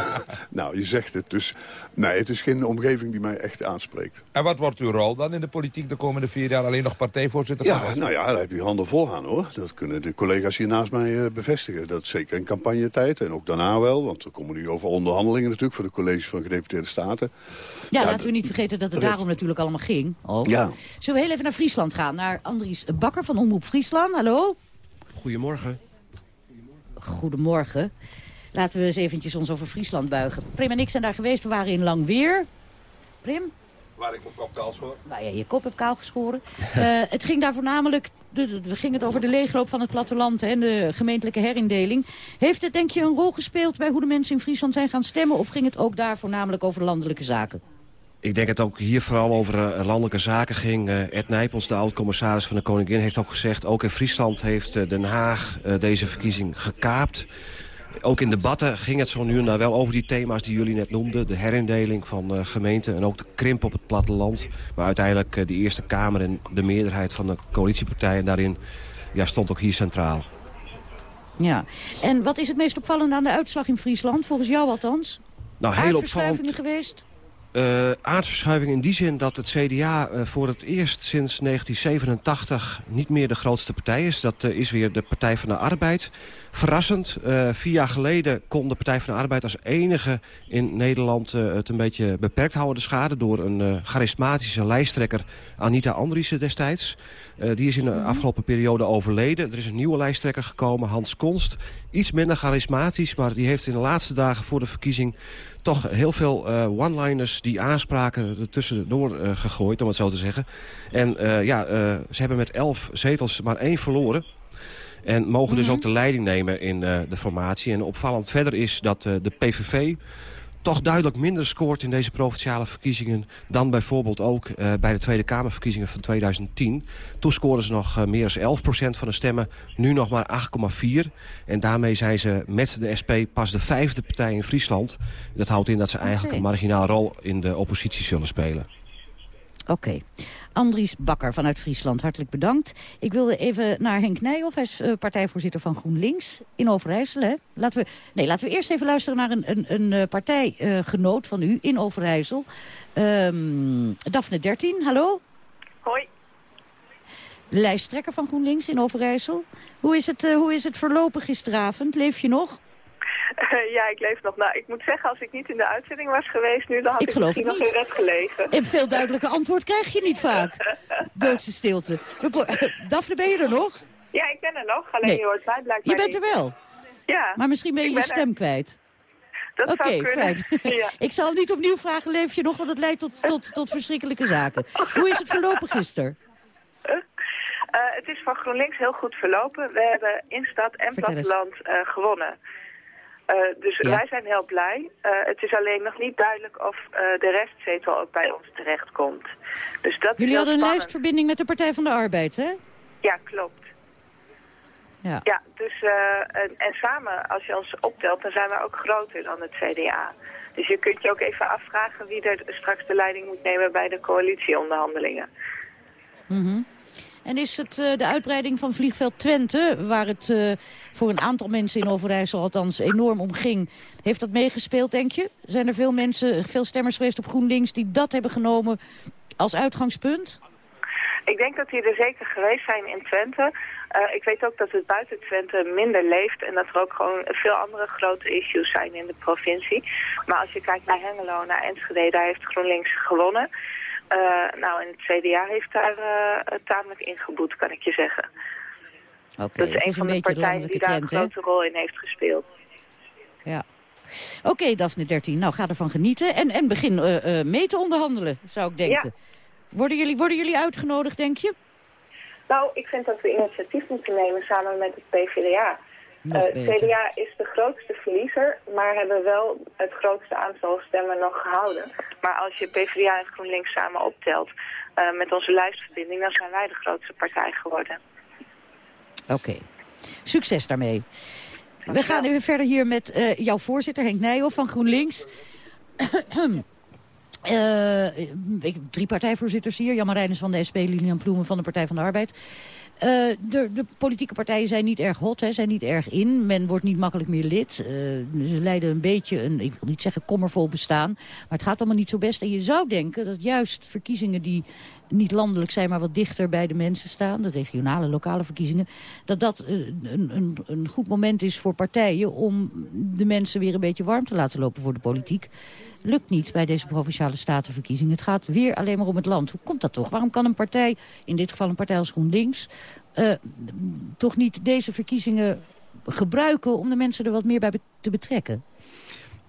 nou, je zegt het. Dus nee, het is geen omgeving die mij echt aanspreekt. En wat wordt uw rol dan in de politiek de komende vier jaar? Alleen nog partijvoorzitter? van Ja, nou ja, daar heb je handen vol aan hoor. Dat kunnen de collega's hier naast mij eh, bevestigen. Dat is zeker in campagnetijd en ook daarna wel. Want we komen nu over onderhandelingen natuurlijk voor de college van gedeputeerde staten. Ja, laten we niet vergeten dat het daarom natuurlijk allemaal ging. ook. Ja. Zullen we heel even naar Friesland gaan? Naar Andries Bakker van Omroep Friesland. Hallo? Goedemorgen. Goedemorgen. Laten we eens eventjes ons over Friesland buigen. Prim en ik zijn daar geweest. We waren in Langweer. Prim? Waar ik mijn kop kaal schoor. Nou ja, je kop hebt kaal geschoren. Eh, het ging daar voornamelijk... De, de- we ging het over de leegloop van het platteland en de gemeentelijke herindeling. Heeft het denk je een rol gespeeld bij hoe de mensen in Friesland zijn gaan stemmen? Of ging het ook daar voornamelijk over landelijke zaken? Ik denk dat het ook hier vooral over eh, landelijke zaken ging. Eh, Ed Nijpels, de oud-commissaris van de Koningin, heeft ook gezegd... ook in Friesland heeft eh, Den Haag deze verkiezing gekaapt. Ook in debatten ging het zo nu en dan wel over die thema's die jullie net noemden. De herindeling van gemeenten en ook de krimp op het platteland. Maar uiteindelijk de Eerste Kamer en de meerderheid van de coalitiepartijen daarin... Ja, stond ook hier centraal. Ja. En wat is het meest opvallende aan de uitslag in Friesland? Volgens jou althans? Nou, heel opvallend. geweest? Eh aardverschuiving in die zin dat het CDA eh, voor het eerst sinds 1987 niet meer de grootste partij is. Dat eh, is weer de Partij van de Arbeid. Verrassend, vier jaar geleden kon de Partij van de Arbeid als enige in Nederland het een beetje beperkt houden, de schade, door een charismatische lijsttrekker, Anita Andriessen destijds. Die is in de afgelopen periode overleden. Er is een nieuwe lijsttrekker gekomen, Hans Konst. Iets minder charismatisch, maar die heeft in de laatste dagen voor de verkiezing toch heel veel eh, one-liners die aanspraken er tussendoor eh, gegooid, om het zo te zeggen. En eh, ja, ze hebben met elf zetels maar één verloren. En mogen dus ook de leiding nemen in de formatie. En opvallend verder is dat de PVV toch duidelijk minder scoort in deze provinciale verkiezingen... dan bijvoorbeeld ook eh, bij de Tweede Kamerverkiezingen van 2010. Toen scoorden ze nog eh, meer dan 11% van de stemmen, nu nog maar 8,4. En daarmee zijn ze met de SP pas de vijfde partij in Friesland. Dat houdt in dat ze eigenlijk een marginaal rol in de oppositie zullen spelen. Oké. Andries Bakker vanuit Friesland, hartelijk bedankt. Ik wilde even naar Henk Nijhoff, hij is eh, partijvoorzitter van GroenLinks in Overijssel. Hè? Laten, we, nee, laten we eerst even luisteren naar een, een, een eh, partijgenoot van u in Overijssel. Ehm Daphne 13, hallo? Hoi. Lijsttrekker van GroenLinks in Overijssel. Hoe is het, eh, hoe is het verlopen gisteravond? Leef je nog? Ja, ik leef nog. Nou, ik moet zeggen, als ik niet in de uitzending was geweest nu, dan had Ik misschien nog in red gelegen. Een veel duidelijker antwoord krijg je niet vaak. Doodse stilte. Daphne, ben je er nog? Ja, ik ben er nog. Alleen Nee. je hoort mij blijkbaar Je bent er wel. Ja. Maar misschien ben je je er. stem kwijt. Oké, fijn. ja. Ik zal niet opnieuw vragen, leef je nog? Want het leidt tot, tot, tot verschrikkelijke zaken. Hoe is het verlopen gisteren? Eh, het is van GroenLinks heel goed verlopen. We hebben in stad en Vertel platteland eh, gewonnen. Eh, dus Ja. wij zijn heel blij. Eh, het is alleen nog niet duidelijk of eh, de restzetel ook bij ons terechtkomt. Dus dat Jullie hadden een lijstverbinding met de Partij van de Arbeid, hè? Ja, klopt. Ja. Ja, dus en, en samen, als je ons optelt, dan zijn we ook groter dan het CDA. Dus je kunt je ook even afvragen wie er straks de leiding moet nemen bij de coalitieonderhandelingen. Mhm. En is het eh, de uitbreiding van vliegveld Twente, waar het eh, voor een aantal mensen in Overijssel althans enorm om ging, heeft dat meegespeeld, denk je? Zijn er veel mensen, veel stemmers geweest op GroenLinks die dat hebben genomen als uitgangspunt? Ik denk dat die er zeker geweest zijn in Twente. Eh, ik weet ook dat het buiten Twente minder leeft en dat er ook gewoon veel andere grote issues zijn in de provincie. Maar als je kijkt naar Hengelo, naar Enschede, daar heeft GroenLinks gewonnen. Eh, nou, en het CDA heeft daar eh, tamelijk ingeboet, kan ik je zeggen. Oké, dat is een van een de partijen die daar een trend, grote rol in heeft gespeeld. Ja. Oké, Daphne 13. Nou, ga ervan genieten. En, en begin eh, mee te onderhandelen, zou ik denken. Worden, jullie, worden jullie uitgenodigd, denk je? Nou, ik vind dat we initiatief moeten nemen samen met het PvdA. Eh. CDA is de grootste verliezer, maar hebben wel het grootste aantal stemmen nog gehouden. Maar als je PvdA en GroenLinks samen optelt eh, met onze lijstverbinding, dan zijn wij de grootste partij geworden. Oké. Succes daarmee. We gaan even verder hier met eh, jouw voorzitter Henk Nijhoff van GroenLinks. Ik heb drie partijvoorzitters hier. Jan Marijnis van de SP, Lilian Ploemen van de Partij van de Arbeid. De, de, politieke partijen zijn niet erg hot, hè, zijn niet erg in. Men wordt niet makkelijk meer lid. ze leiden een beetje een, ik wil niet zeggen kommervol bestaan. Maar het gaat allemaal niet zo best. En je zou denken dat juist verkiezingen die niet landelijk zijn, maar wat dichter bij de mensen staan... de regionale, lokale verkiezingen... dat dat een, een, een goed moment is voor partijen... om de mensen weer een beetje warm te laten lopen voor de politiek. Lukt niet bij deze Provinciale Statenverkiezingen. Het gaat weer alleen maar om het land. Hoe komt dat toch? Waarom kan een partij, in dit geval een partij als GroenLinks... Uh, toch niet deze verkiezingen gebruiken om de mensen er wat meer bij te betrekken?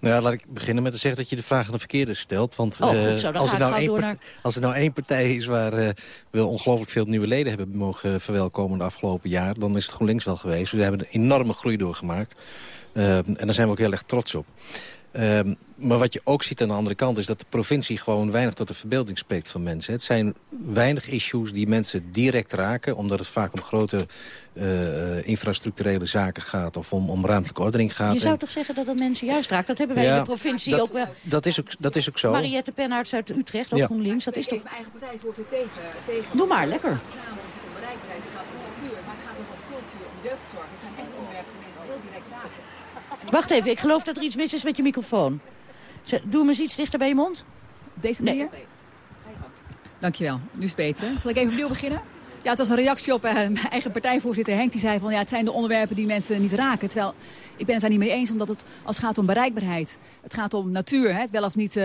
Nou ja, laat ik beginnen met te zeggen dat je de vraag aan de verkeerde stelt. Want oh, goed, uh, als, er nou één partij, als er nou één partij is waar uh, we ongelooflijk veel nieuwe leden hebben mogen verwelkomen de afgelopen jaar, dan is het GroenLinks wel geweest. We hebben een enorme groei doorgemaakt. Uh, en daar zijn we ook heel erg trots op. Um, maar wat je ook ziet aan de andere kant is dat de provincie gewoon weinig tot de verbeelding spreekt van mensen. Het zijn weinig issues die mensen direct raken, omdat het vaak om grote uh, infrastructurele zaken gaat of om, om ruimtelijke ordening gaat. Je zou toch zeggen dat dat mensen juist raakt? Dat hebben wij in de provincie dat, ook wel. Dat is ook, dat is ook zo. Mariette Pennaerts uit Utrecht, ook ja. GroenLinks. Dat is toch... Mijn eigen partij voert er tegen, tegen. Doe maar, lekker. Namelijk om bereikbaarheid gaat om natuur, maar het gaat ook om cultuur, om jeugdzorg. Dat zijn echt onderwerpen die mensen heel direct raken. Wacht even, ik geloof dat er iets mis is met je microfoon. Doe hem eens iets dichter bij je mond. Op deze manier? Nee. Dankjewel. Nu is het beter. Zal ik even opnieuw beginnen? Ja, het was een reactie op uh, mijn eigen partijvoorzitter Henk. Die zei van ja, het zijn de onderwerpen die mensen niet raken. Terwijl ik ben het daar niet mee eens, omdat het als het gaat om bereikbaarheid... het gaat om natuur, hè, wel of niet uh,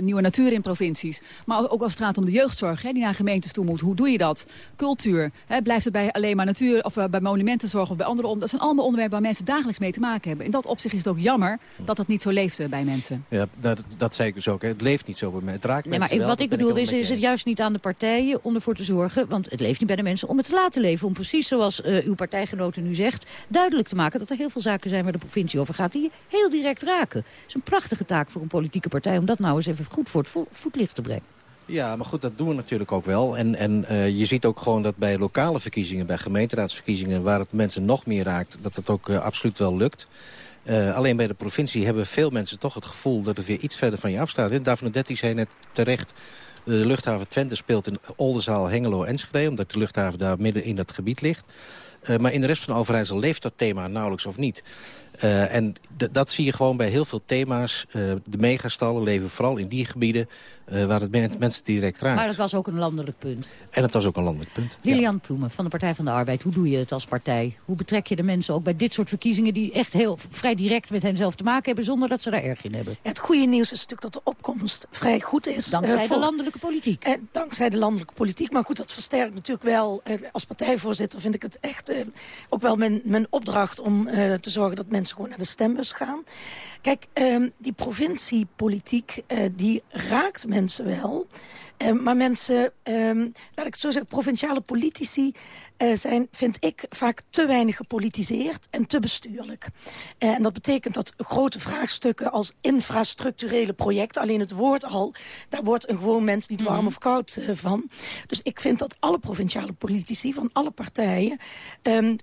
nieuwe natuur in provincies... maar ook als het gaat om de jeugdzorg hè, die naar gemeentes toe moet. Hoe doe je dat? Cultuur. Hè, blijft het bij alleen maar natuur of uh, bij monumentenzorg of bij andere om? Dat zijn allemaal onderwerpen waar mensen dagelijks mee te maken hebben. In dat opzicht is het ook jammer dat het niet zo leeft bij mensen. Ja, dat, dat zei ik dus ook. Hè. Het leeft niet zo bij mensen. Het raakt nee, maar wel, Wat ik bedoel is, is het juist niet aan de partijen om ervoor te zorgen... want het leeft niet bij de mensen om het te laten leven. Om precies zoals uw partijgenoten nu zegt... duidelijk te maken dat er heel veel zaken zijn waar de provincie over gaat die je heel direct raken. Het is een prachtige taak voor een politieke partij... om dat nou eens even goed voor het voetlicht te brengen. Ja, maar goed, dat doen we natuurlijk ook wel. En, en uh, je ziet ook gewoon dat bij lokale verkiezingen, bij gemeenteraadsverkiezingen... waar het mensen nog meer raakt, dat het ook uh, absoluut wel lukt. Uh, alleen bij de provincie hebben veel mensen toch het gevoel... dat het weer iets verder van je afstaat. Daphne zei net terecht... De luchthaven Twente speelt in Oldenzaal, Hengelo, Enschede... omdat de luchthaven daar midden in dat gebied ligt. Uh, maar in de rest van Overijssel leeft dat thema nauwelijks of niet. Uh, en dat zie je gewoon bij heel veel thema's. Uh, de megastallen leven vooral in die gebieden uh, waar het mensen direct raakt. Maar het was ook een landelijk punt. En het was ook een landelijk punt. Lilian ja. Ploemen van de Partij van de Arbeid. Hoe doe je het als partij? Hoe betrek je de mensen ook bij dit soort verkiezingen... die echt heel vrij direct met hen zelf te maken hebben... zonder dat ze daar erg in hebben? Ja, het goede nieuws is natuurlijk dat de opkomst vrij goed is. Dankzij voor, de landelijke politiek. Eh, dankzij de landelijke politiek. Maar goed, dat versterkt natuurlijk wel... als partijvoorzitter vind ik het echt ook wel mijn, mijn opdracht... om te zorgen dat mensen gewoon naar de stembus gaan. Kijk, um, die provinciepolitiek, uh, die raakt mensen wel. Um, maar mensen, um, laat ik het zo zeggen, provinciale politici uh, zijn, vind ik, vaak te weinig gepolitiseerd en te bestuurlijk. Uh, en dat betekent dat grote vraagstukken als infrastructurele projecten... alleen het woord al, daar wordt een gewoon mens niet warm mm. of koud uh, van. Dus ik vind dat alle provinciale politici van alle partijen... Um,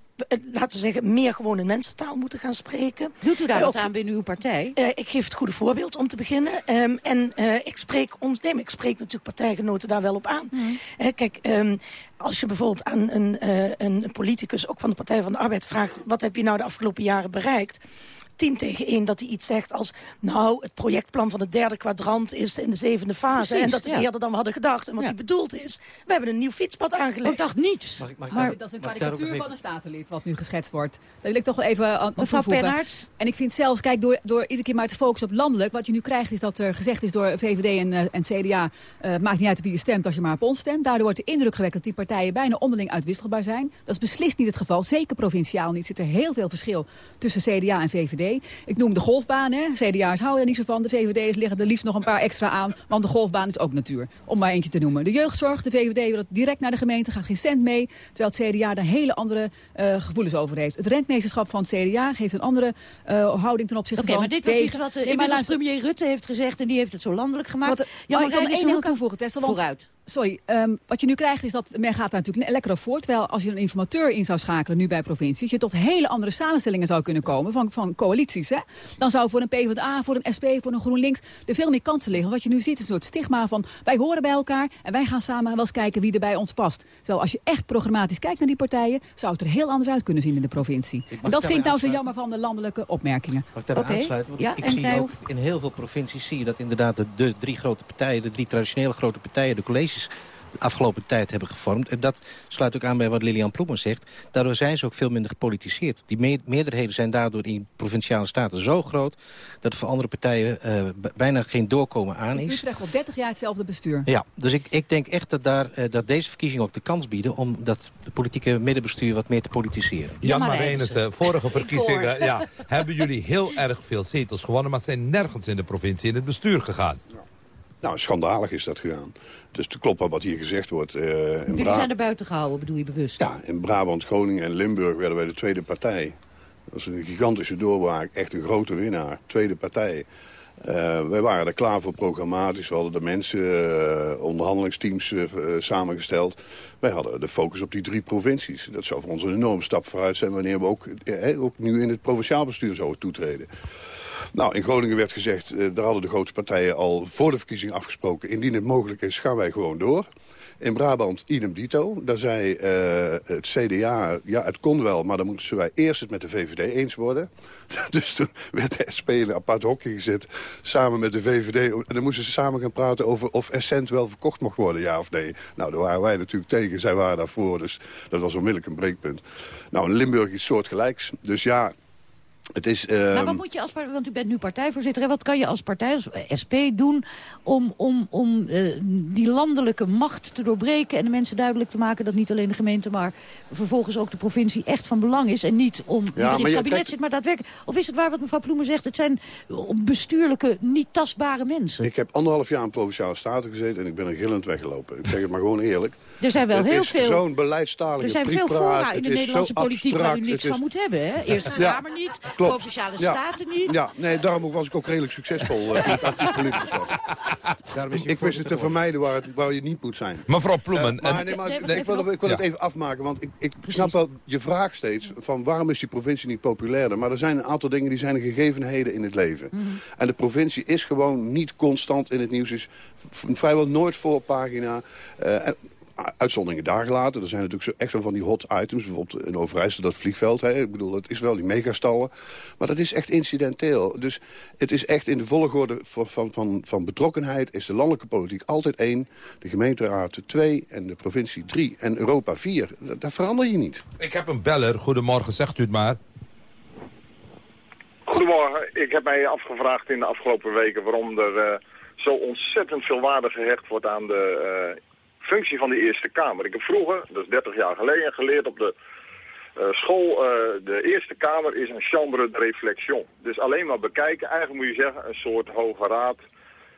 laten we zeggen, meer gewoon in mensentaal moeten gaan spreken. Doet u daar wat aan binnen uw partij? Uh, ik geef het goede voorbeeld om te beginnen. Um, en uh, ik, spreek ons, nee, ik spreek natuurlijk partijgenoten daar wel op aan. Mm. Uh, kijk, um, als je bijvoorbeeld aan een, een politicus, ook van de Partij van de Arbeid, vraagt... wat heb je nou de afgelopen jaren bereikt? Tien tegen één dat hij iets zegt als... nou, het projectplan van het derde kwadrant is in de zevende fase. Precies, en dat is ja. eerder dan we hadden gedacht. En wat Ja. hij bedoeld is, we hebben een nieuw fietspad aangelegd. Ik dacht niets. Mag ik, mag ik Maar dat is een karikatuur van een statenlid wat nu geschetst wordt. Daar wil ik toch wel even aan Mevrouw. Pennaerts? En ik vind zelfs, kijk, door, door iedere keer maar te focussen op landelijk... wat je nu krijgt is dat er gezegd is door VVD en, eh, en CDA... eh, het maakt niet uit op wie je stemt als je maar op ons stemt. Daardoor wordt de indruk gewekt dat die partijen bijna onderling uitwisselbaar zijn. Dat is beslist niet het geval, zeker provinciaal niet. Zit er heel veel verschil tussen CDA en VVD. Ik noem de golfbaan, hè. CDA's houden er niet zo van. De VVD's liggen er liefst nog een paar extra aan. Want de golfbaan is ook natuur, om maar eentje te noemen. De jeugdzorg, de VVD wil het direct naar de gemeente, gaat geen cent mee. Terwijl het CDA daar hele andere eh, gevoelens over heeft. Het rentmeesterschap van het CDA geeft een andere eh, houding ten opzichte Oké, van... maar dit was iets wat de Nee, luister, premier Rutte heeft gezegd... en die heeft het zo landelijk gemaakt. Wat, Ja, maar ik kan één kan- toevoegen. Want Vooruit. Sorry, ehm, wat je nu krijgt is dat men gaat daar natuurlijk lekker op voor. Terwijl als je een informateur in zou schakelen nu bij provincies... je tot hele andere samenstellingen zou kunnen komen van, van coalities. Hè? Dan zou voor een PvdA, voor een SP, voor een GroenLinks... er veel meer kansen liggen. Wat je nu ziet is een soort stigma van... wij horen bij elkaar en wij gaan samen wel eens kijken wie er bij ons past. Terwijl als je echt programmatisch kijkt naar die partijen... zou het er heel anders uit kunnen zien in de provincie. En dat vind ik nou zo jammer van de landelijke opmerkingen. Mag ik daarbij Oké. aansluiten? Want Ja, ik zie ook in heel veel provincies zie je dat inderdaad de, de drie grote partijen, de drie traditionele grote partijen, de colleges de afgelopen tijd hebben gevormd. En dat sluit ook aan bij wat Lilian Ploemen zegt. Daardoor zijn ze ook veel minder gepolitiseerd. Die me- meerderheden zijn daardoor in provinciale staten zo groot... dat er voor andere partijen eh, bijna geen doorkomen aan is. Utrecht al 30 jaar hetzelfde bestuur. Ja, dus ik, ik denk echt dat, daar, eh, dat deze verkiezingen ook de kans bieden... om dat politieke middenbestuur wat meer te politiseren. Jan Marijnissen, vorige verkiezingen ja, hebben jullie heel erg veel zetels gewonnen... maar zijn nergens in de provincie in het bestuur gegaan. Nou, schandalig is dat gegaan. Dus het klopt wel wat hier gezegd wordt. in Jullie Bra- zijn er buiten gehouden, bedoel je bewust? Ja, in Brabant, Groningen en Limburg werden wij de tweede partij. Dat was een gigantische doorbraak. Echt een grote winnaar. Tweede partij. Eh, wij waren er klaar voor programmatisch. We hadden de mensen, eh, onderhandelingsteams samengesteld. Wij hadden de focus op die drie provincies. Dat zou voor ons een enorme stap vooruit zijn... wanneer we ook, ook nu in het provinciaal bestuur zouden toetreden. Nou, in Groningen werd gezegd, eh, daar hadden de grote partijen al voor de verkiezing afgesproken. Indien het mogelijk is, gaan wij gewoon door. In Brabant idem dito. Daar zei eh, het CDA, ja, het kon wel, maar dan moeten wij eerst het met de VVD eens worden. dus toen werd de SP in een apart hokje gezet, samen met de VVD. En dan moesten ze samen gaan praten over of Essent wel verkocht mocht worden, ja of nee. Nou, daar waren wij natuurlijk tegen, zij waren daarvoor. Dus dat was onmiddellijk een breekpunt. Nou, in Limburg iets soortgelijks. Dus ja, het is... Maar ehm, wat moet je als partij, want u bent nu partijvoorzitter, hè, wat kan je als partij, als SP doen om, om, om eh, die landelijke macht te doorbreken en de mensen duidelijk te maken dat niet alleen de gemeente, maar vervolgens ook de provincie echt van belang is en niet om maar in het kabinet kijk- zit, maar daadwerkelijk. Of is het waar wat mevrouw Ploemen zegt, het zijn bestuurlijke, niet tastbare mensen. Ik heb anderhalf jaar in Provinciale Staten gezeten en ik ben er gillend weggelopen. Ik zeg het maar gewoon eerlijk. Er zijn wel Het heel veel- zo'n beleidstalige Er zijn veel fora in de Nederlandse politiek waar u abstract, niks van moet hebben. Hè? Eerste Ja, Kamer niet, klopt. Provinciale Ja. Staten niet. Ja, nee, daarom was ik ook redelijk succesvol eh, toen ik wist het te vermijden waar, het, waar je niet moet zijn. Mevrouw Ploemen, Eh, maar, en- nee, maar Nee, ik, wil, ik het even afmaken, want ik, ik snap wel je vraag steeds... van waarom is die provincie niet populairder? Maar er zijn een aantal dingen die zijn gegevenheden in het leven. En de provincie is gewoon niet constant in het nieuws. Is vrijwel nooit voorpagina. Eh, en- Uitzonderingen daar gelaten. Er zijn natuurlijk zo echt wel van die hot items. Bijvoorbeeld in Overijssel dat vliegveld. Hè. Ik bedoel, het is wel die megastallen. Maar dat is echt incidenteel. Dus het is echt in de volgorde van, van, van, van betrokkenheid... is de landelijke politiek altijd één. De gemeenteraad twee. En de provincie drie. En Europa vier. Dat, dat verander je niet. Ik heb een beller. Goedemorgen, zegt u het maar. Goedemorgen. Ik heb mij afgevraagd in de afgelopen weken waarom er eh, zo ontzettend veel waarde gehecht wordt aan de eh, functie van de Eerste Kamer. Ik heb vroeger, dat is 30 jaar geleden, geleerd op de eh, school, eh, de Eerste Kamer is een chambre de réflexion. Dus alleen maar bekijken, eigenlijk moet je zeggen een soort hoge raad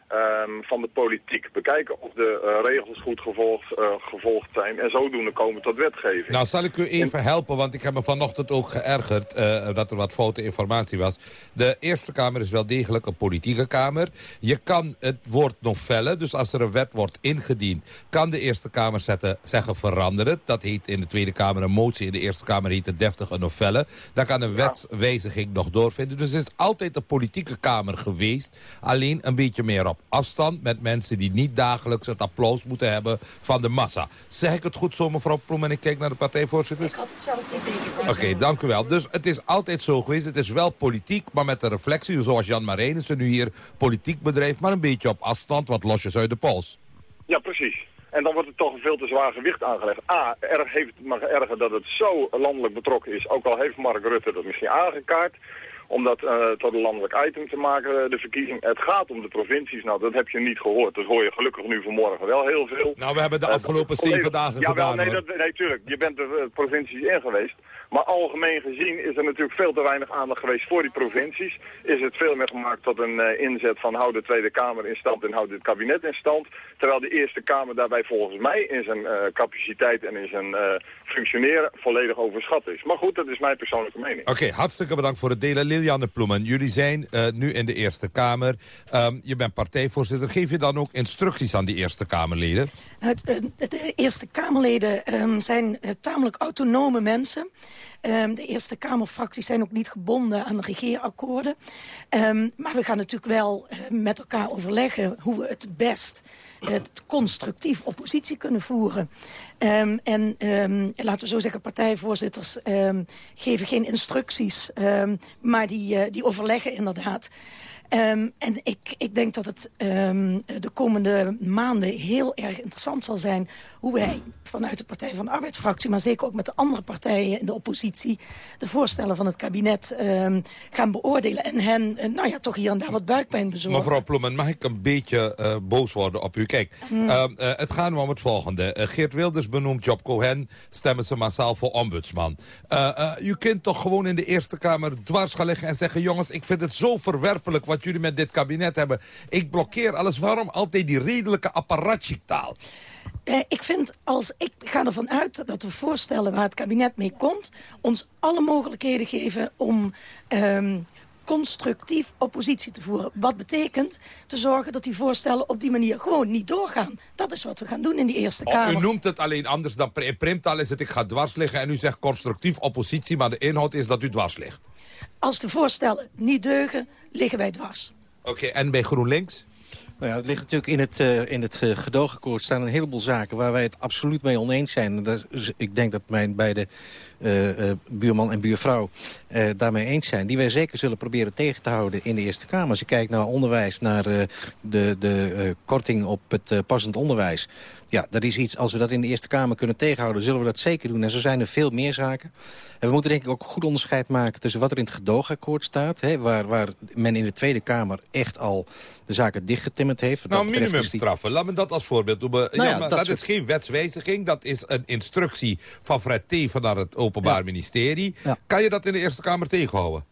ehm, van de politiek. Bekijken of de eh, regels goed gevolgd, eh, gevolgd zijn en zodoende komen tot wetgeving. Nou, zal ik u even helpen, want ik heb me vanochtend ook geërgerd eh, dat er wat foute informatie was. De Eerste Kamer is wel degelijk een politieke kamer. Je kan het woord novelle, dus als er een wet wordt ingediend, kan de Eerste Kamer zetten, zeggen veranderen. Dat heet in de Tweede Kamer een motie, in de Eerste Kamer heet het deftig een novelle. Dan kan een wetswijziging nog doorvinden. Dus het is altijd een politieke kamer geweest, alleen een beetje meer op afstand met mensen die niet dagelijks het applaus moeten hebben van de massa. Zeg ik het goed zo, mevrouw Ploem, en ik kijk naar de partijvoorzitter? Ik had het zelf niet beter Oké, dank u wel. Dus het is altijd zo geweest. Het is wel politiek, maar met de reflectie, zoals Jan Marijnissen nu hier politiek bedrijft, maar een beetje op afstand, wat losjes uit de pols. Ja, precies. En dan wordt er toch een veel te zwaar gewicht aangelegd. A, erg heeft het maar erger dat het zo landelijk betrokken is. Ook al heeft Mark Rutte dat misschien aangekaart. Om dat eh, tot een landelijk item te maken, eh, de verkiezing. Het gaat om de provincies. Nou, dat heb je niet gehoord. Dat hoor je gelukkig nu vanmorgen wel heel veel. Nou, we hebben de Eh, afgelopen zeven dagen Jawel, gedaan, nee, hoor. dat, nee, tuurlijk. Je bent de provincies in geweest. Maar algemeen gezien is er natuurlijk veel te weinig aandacht geweest voor die provincies. Is het veel meer gemaakt tot een eh, inzet van hou de Tweede Kamer in stand en hou dit kabinet in stand. Terwijl de Eerste Kamer daarbij volgens mij in zijn eh, capaciteit en in zijn eh, functioneren volledig overschat is. Maar goed, dat is mijn persoonlijke mening. Oké, hartstikke bedankt voor het delen. Liliane Ploemen, jullie zijn uh, nu in de Eerste Kamer. Um, je bent partijvoorzitter. Geef je dan ook instructies aan die Eerste Kamerleden? Het, de Eerste Kamerleden um, zijn tamelijk autonome mensen. Um, de Eerste Kamerfracties zijn ook niet gebonden aan de regeerakkoorden. Um, maar we gaan natuurlijk wel uh, met elkaar overleggen hoe we het best het constructief oppositie kunnen voeren. Um, en laten we zo zeggen, partijvoorzitters geven geen instructies... maar die, uh, die overleggen inderdaad. Um, en ik, ik denk dat het um, de komende maanden heel erg interessant zal zijn... hoe wij vanuit de Partij van de Arbeidsfractie... maar zeker ook met de andere partijen in de oppositie... de voorstellen van het kabinet um, gaan beoordelen... en hen, uh, nou ja, toch hier en daar wat buikpijn bezorgen. Mevrouw Ploemen, mag ik een beetje uh, boos worden op u? Kijk, mm. uh, het gaat nu om het volgende. Geert Wilders benoemt Job Cohen, stemmen ze massaal voor ombudsman. u kunt toch gewoon in de Eerste Kamer dwars gaan liggen en zeggen... jongens, ik vind het zo verwerpelijk wat jullie met dit kabinet hebben. Ik blokkeer alles. Waarom altijd die redelijke apparatchiktaal? Eh, ik vind, als ik ga ervan uit dat we voorstellen waar het kabinet mee komt... ons alle mogelijkheden geven om um, constructief oppositie te voeren. Wat betekent te zorgen dat die voorstellen op die manier gewoon niet doorgaan. Dat is wat we gaan doen in die Eerste Kamer. Oh, u noemt het alleen anders dan in primtaal is het ik ga dwars liggen... en u zegt constructief oppositie, maar de inhoud is dat u dwars ligt. Als de voorstellen niet deugen, liggen wij dwars. Oké, en bij GroenLinks? Nou ja, het ligt natuurlijk in het, uh, in het uh, gedoogakkoord staan een heleboel zaken waar wij het absoluut mee oneens zijn. Dat is, ik denk dat mijn beide buurman en buurvrouw daarmee eens zijn. Die wij zeker zullen proberen tegen te houden in de Eerste Kamer. Als je kijkt naar onderwijs, naar de, de korting op het passend onderwijs. Ja, dat is iets, als we dat in de Eerste Kamer kunnen tegenhouden... zullen we dat zeker doen. En zo zijn er veel meer zaken. En we moeten denk ik ook goed onderscheid maken... tussen wat er in het gedoogakkoord staat... Hè, waar, waar men in de Tweede Kamer echt al de zaken dichtgetimmerd heeft. Nou, minimumstraffen. Laat me dat als voorbeeld doen. Nou ja, maar dat, dat is geen wetswijziging. Dat is een instructie van Fred Teven naar het Openbaar Ministerie. Kan je dat in de Eerste Kamer tegenhouden?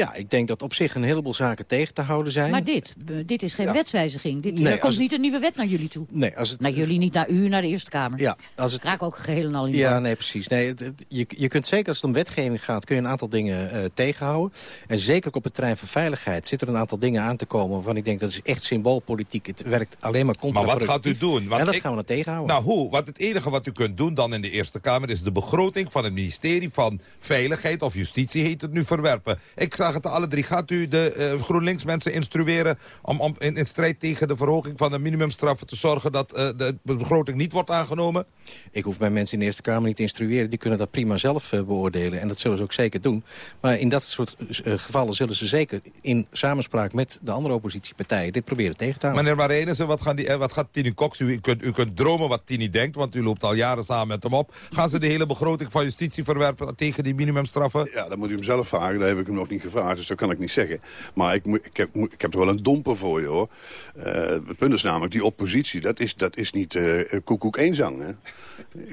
Ja, ik denk dat op zich een heleboel zaken tegen te houden zijn. Maar dit, dit is geen ja. wetswijziging. Dit, nee, er komt niet een nieuwe wet naar jullie toe. Nee, als het, naar jullie, niet naar u, naar de Eerste Kamer. Ja, als het raakt ook geheel en al in Ja, nee, precies. Nee, het, je, je kunt zeker als het om wetgeving gaat, kun je een aantal dingen uh, tegenhouden. En zeker ook op het terrein van veiligheid zitten er een aantal dingen aan te komen... waarvan ik denk dat is echt symboolpolitiek. Het werkt alleen maar contraproductief. Maar wat gaat u doen? Want en dat ik, gaan we dan tegenhouden. Nou, hoe? Want het enige wat u kunt doen dan in de Eerste Kamer... is de begroting van het ministerie van Veiligheid of Justitie heet het nu verwerpen. Ik zag het alle drie gaat u de uh, GroenLinks mensen instrueren... om, om in, in, strijd tegen de verhoging van de minimumstraffen te zorgen... dat uh, de begroting niet wordt aangenomen? Ik hoef mijn mensen in de Eerste Kamer niet te instrueren. Die kunnen dat prima zelf uh, beoordelen. En dat zullen ze ook zeker doen. Maar in dat soort gevallen zullen ze zeker in samenspraak met de andere oppositiepartijen... dit proberen tegen te houden. Meneer Marijnissen, wat, gaan die, wat gaat Tini Cox... U, u, kunt, u kunt dromen wat Tini denkt, want u loopt al jaren samen met hem op. Gaan ze de hele begroting van justitie verwerpen tegen die minimumstraffen? Ja, dat moet u hem zelf vragen. Daar heb ik hem nog niet gevraagd, dus dat kan ik niet zeggen. Maar ik, ik, heb, ik heb er wel een domper voor je, hoor. Uh, het punt is namelijk, die oppositie, dat is, dat is niet uh, koekoek eenzang, hè.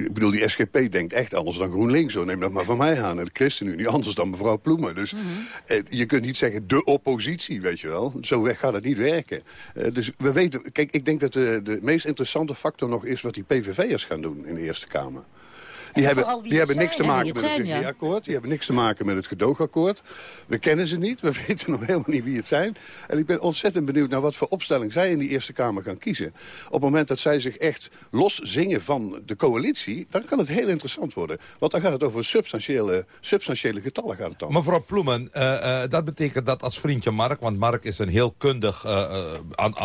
Ik bedoel, die SGP denkt echt anders dan GroenLinks. Zo. Neem dat maar van mij aan. En de ChristenUnie anders dan mevrouw Ploemen. Dus mm -hmm. je kunt niet zeggen de oppositie, weet je wel. Zo weg gaat het niet werken. Dus we weten... Kijk, ik denk dat de, de meest interessante factor nog is... wat die PVV'ers gaan doen in de Eerste Kamer. Die hebben, die hebben niks te maken met het regeerakkoord. Die hebben niks te maken met het gedoogakkoord. We kennen ze niet. We weten nog helemaal niet wie het zijn. En ik ben ontzettend benieuwd naar wat voor opstelling zij in die Eerste Kamer gaan kiezen. Op het moment dat zij zich echt los zingen van de coalitie... dan kan het heel interessant worden. Want dan gaat het over substantiële, substantiële getallen. Gaat het dan. Mevrouw Ploemen, uh, uh, dat betekent dat als vriendje Mark... want Mark is een heel kundig, uh,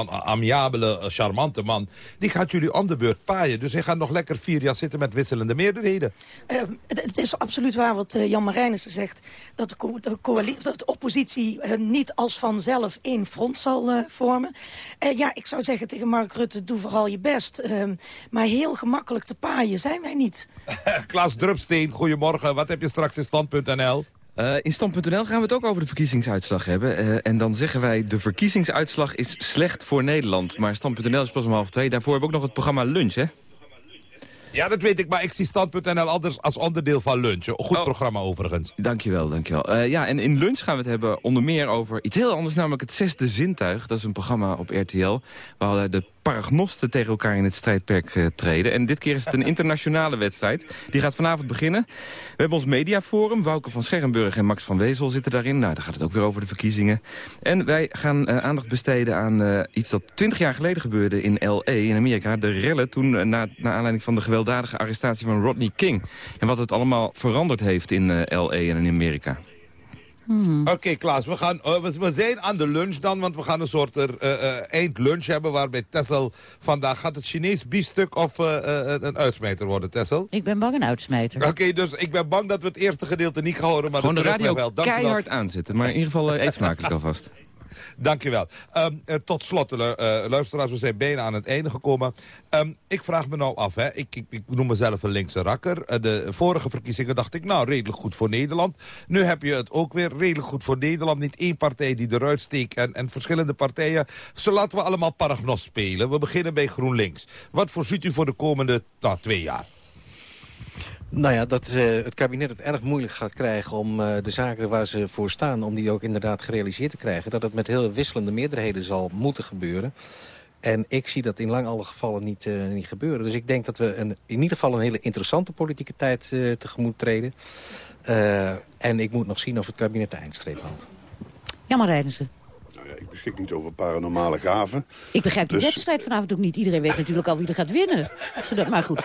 amiabele, charmante man... die gaat jullie om de beurt paaien. Dus hij gaat nog lekker vier jaar zitten met wisselende meerderheden. Uh, het is absoluut waar wat uh, Jan Marijnissen zegt... dat de, co de, dat de oppositie uh, niet als vanzelf één front zal vormen. ja, ik zou zeggen tegen Mark Rutte, doe vooral je best. Ehm, maar heel gemakkelijk te paaien zijn wij niet. Klaas Drupsteen, goedemorgen. Wat heb je straks in Stand.nl? Uh, in Stand.nl gaan we het ook over de verkiezingsuitslag hebben. Uh, en dan zeggen wij, de verkiezingsuitslag is slecht voor Nederland. Maar Stand.nl is pas om half twee. Daarvoor hebben we ook nog het programma Lunch, hè? Ja, dat weet ik, maar ik zie Stand.nl anders als onderdeel van Lunch. Goed oh. programma overigens. Dankjewel, dankjewel. Uh, ja, en in Lunch gaan we het hebben onder meer over iets heel anders, namelijk het zesde zintuig. Dat is een programma op RTL, waar de paragnosten tegen elkaar in het strijdperk uh, treden. En dit keer is het een internationale wedstrijd. Die gaat vanavond beginnen. We hebben ons mediaforum. Wouke van Scherrenburg en Max van Wezel zitten daarin. Nou, daar gaat het ook weer over de verkiezingen. En wij gaan uh, aandacht besteden aan uh, iets dat 20 jaar geleden gebeurde in L.A. in Amerika. De rellen toen, na, naar aanleiding van de gewelddadige arrestatie van Rodney King. En wat het allemaal veranderd heeft in L.A. en in Amerika. Hmm. Oké, okay, Klaas, we, gaan, uh, we, we, zijn aan de lunch dan, want we gaan een soort uh, uh, eindlunch hebben... waarbij Tessel vandaag gaat het Chinees biefstuk of een uitsmijter worden, Tessel? Ik ben bang een uitsmijter. Oké, okay, dus ik ben bang dat we het eerste gedeelte niet gaan horen, maar Gewoon de, de radio wel. Dank keihard aanzetten, maar in ieder geval eet smakelijk alvast. Dankjewel. Um, uh, tot slot, uh, luisteraars, we zijn bijna aan het einde gekomen. Um, ik vraag me nou af, hè. Ik, ik, noem mezelf een linkse rakker. Uh, de vorige verkiezingen dacht ik, nou, redelijk goed voor Nederland. Nu heb je het ook weer redelijk goed voor Nederland. Niet één partij die eruit steekt en, en verschillende partijen. Zo laten we allemaal paragnos spelen. We beginnen bij GroenLinks. Wat voorziet u voor de komende nou, twee jaar? Nou ja, dat uh, het kabinet het erg moeilijk gaat krijgen om uh, de zaken waar ze voor staan... om die ook inderdaad gerealiseerd te krijgen. Dat het met heel wisselende meerderheden zal moeten gebeuren. En ik zie dat in lang alle gevallen niet, uh, niet gebeuren. Dus ik denk dat we een, in ieder geval een hele interessante politieke tijd tegemoet treden. en ik moet nog zien of het kabinet de eindstreep haalt. Jammer, Rijdensen ik beschik niet over paranormale gaven. Ik begrijp de dus... wedstrijd vanavond ook niet. Iedereen weet natuurlijk al wie er gaat winnen. Zodat, maar goed.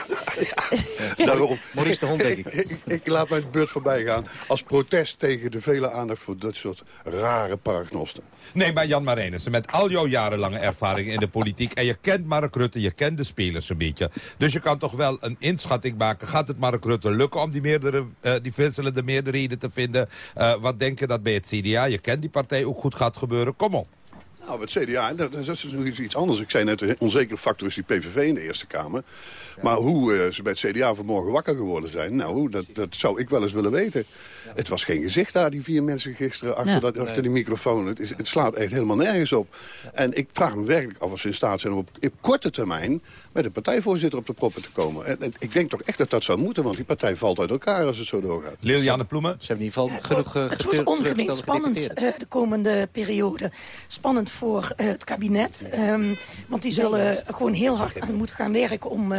Ja, daarom. Maurice de Hond, denk ik. ik. ik. laat mijn beurt voorbij gaan. Als protest tegen de vele aandacht voor dat soort rare paragnosten. Nee, maar Jan Marijnissen, met al jouw jarenlange ervaring in de politiek... en je kent Mark Rutte, je kent de spelers een beetje... dus je kan toch wel een inschatting maken. Gaat het Mark Rutte lukken om die, meerdere, uh, die wisselende meerderheden te vinden? Uh, wat denk je dat bij het CDA, je kent die partij, ook goed gaat gebeuren? Kom op. Nou, het CDA, dat is dus nog iets anders. Ik zei net, de onzekere factor is die PVV in de Eerste Kamer. Maar hoe uh, ze bij het CDA vanmorgen wakker geworden zijn... nou, dat, dat zou ik wel eens willen weten. Het was geen gezicht daar, die vier mensen gisteren achter, ja. dat, achter die microfoon. Het, is, het, slaat echt helemaal nergens op. En ik vraag me werkelijk af of ze in staat zijn om op, op korte termijn... met de partijvoorzitter op de proppen te komen. En, en, ik denk toch echt dat dat zou moeten, want die partij valt uit elkaar als het zo doorgaat. Liliane Ploemen? Ze hebben in ieder geval genoeg uh, Het wordt ongemeen spannend uh, de komende periode. Spannend voor uh, het kabinet. Um, want die zullen gewoon heel hard aan moeten gaan werken om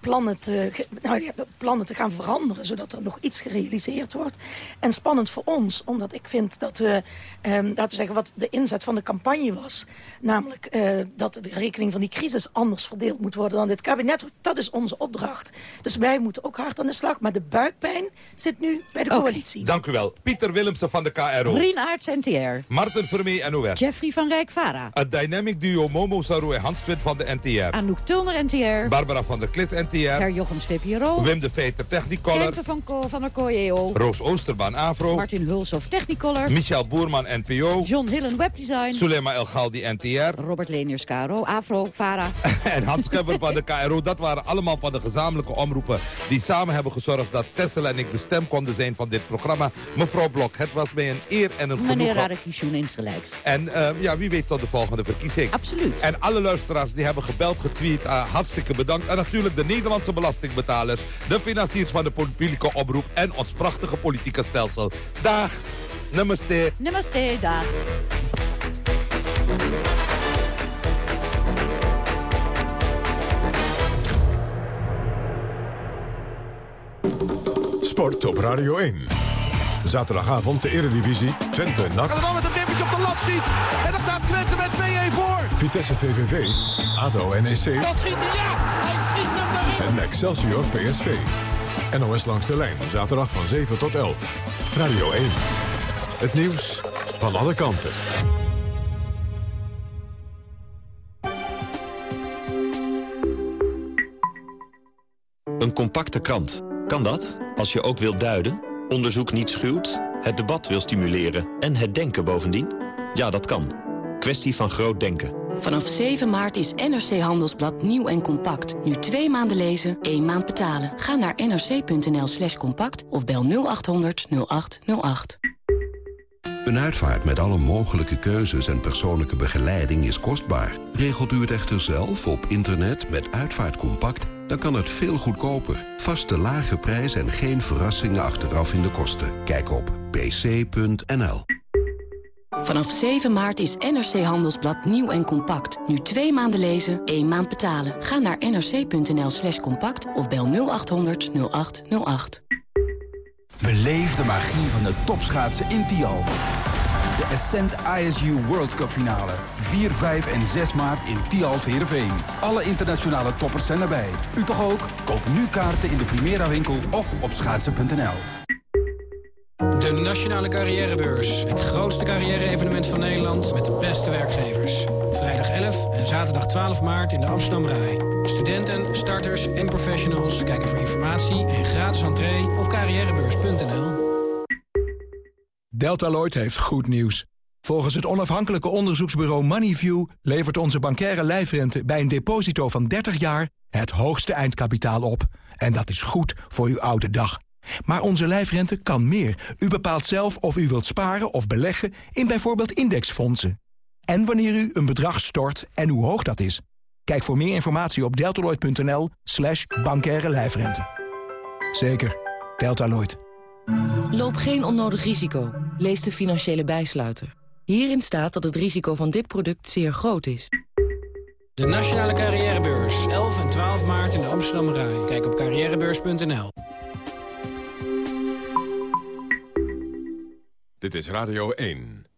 plannen te, nou, ja, plannen te gaan veranderen... zodat er nog iets gerealiseerd wordt. En spannend voor ons, omdat ik vind dat we... Eh, laten we zeggen wat de inzet van de campagne was... namelijk eh, dat de rekening van die crisis anders verdeeld moet worden dan dit kabinet. Dat is onze opdracht. Dus wij moeten ook hard aan de slag. Maar de buikpijn zit nu bij de okay. coalitie. Dank u wel. Pieter Willemsen van de KRO. Rien Aerts, NTR. Martin Vermee, NOS. Jeffrey van Rijk, VARA. Het dynamic duo Momo Saru en Hans Twit van de NTR. Anouk Tulner, NTR. Barbara van der Klis, NTR. Her Jochems VPRO. Wim de Veter, Technicolor. Kempe van, Ko van der Kooi, Roos Oosterbaan, Afro. Martin Hulshoff, Technicolor. Michel Boerman, NPO. John Hillen, Webdesign. Sulema El Galdi, NTR. Robert Leniers, KRO, Afro, VARA. en Hans Schepper van de KRO. Dat waren allemaal van de gezamenlijke omroepen... die samen hebben gezorgd dat Tessel en ik de stem konden zijn van dit programma. Mevrouw Blok, het was mij een eer en een genoegen. Meneer Radekishun, insgelijks. En uh, ja, wie weet tot de volgende verkiezing. Absoluut. En alle luisteraars die hebben gebeld, getweet, uh, hartstikke bedankt. En natuurlijk de Nederlandse belastingbetalers de financiers van de publieke oproep en ons prachtige politieke stelsel. Dag, namaste. Namaste, dag. Sport op Radio 1. Zaterdagavond de Eredivisie. Twente NAC. En dan met een wippertje op de lat schiet. En dan staat Twente met 2-1 voor. Vitesse VVV. ADO NEC. Dat schiet hij, ja. Hij schiet. En Excelsior PSV. NOS langs de lijn. Zaterdag van 7 tot 11. Radio 1. Het nieuws van alle kanten. Een compacte krant. Kan dat? Als je ook wilt duiden, onderzoek niet schuwt, het debat wil stimuleren en het denken bovendien? Ja, dat kan. Kwestie van groot denken. Vanaf 7 maart is NRC Handelsblad nieuw en compact. Nu twee maanden lezen, één maand betalen. Ga naar nrc.nl slash compact of bel 0800 0808. Een uitvaart met alle mogelijke keuzes en persoonlijke begeleiding is kostbaar. Regelt u het echter zelf op internet met Uitvaartcompact... dan kan het veel goedkoper. Vaste lage prijs en geen verrassingen achteraf in de kosten. Kijk op pc.nl. Vanaf 7 maart is NRC Handelsblad nieuw en compact. Nu twee maanden lezen, één maand betalen. Ga naar nrc.nl slash compact of bel 0800 0808. Beleef de magie van de topschaatsen in Tialf. De Ascent ISU World Cup finale. 4, 5 en 6 maart in Tialf Heerenveen. Alle internationale toppers zijn erbij. U toch ook? Koop nu kaarten in de Primera winkel of op schaatsen.nl. De Nationale Carrièrebeurs. Het grootste carrière-evenement van Nederland met de beste werkgevers. Vrijdag 11 en zaterdag 12 maart in de Amsterdam Rai. Studenten, starters en professionals kijken voor informatie en gratis entree op carrièrebeurs.nl. Deltaloid heeft goed nieuws. Volgens het onafhankelijke onderzoeksbureau Moneyview... levert onze bankaire lijfrente bij een deposito van 30 jaar... het hoogste eindkapitaal op. En dat is goed voor uw oude dag. Maar onze lijfrente kan meer. U bepaalt zelf of u wilt sparen of beleggen in bijvoorbeeld indexfondsen. En wanneer u een bedrag stort en hoe hoog dat is. Kijk voor meer informatie op deltaloid.nl slash bankaire lijfrente. Zeker, Deltaloid. Loop geen onnodig risico. Lees de financiële bijsluiter. Hierin staat dat het risico van dit product zeer groot is. De Nationale Carrièrebeurs. 11 en 12 maart in de Amsterdam Rai. Kijk op carrièrebeurs.nl. Dit is Radio 1.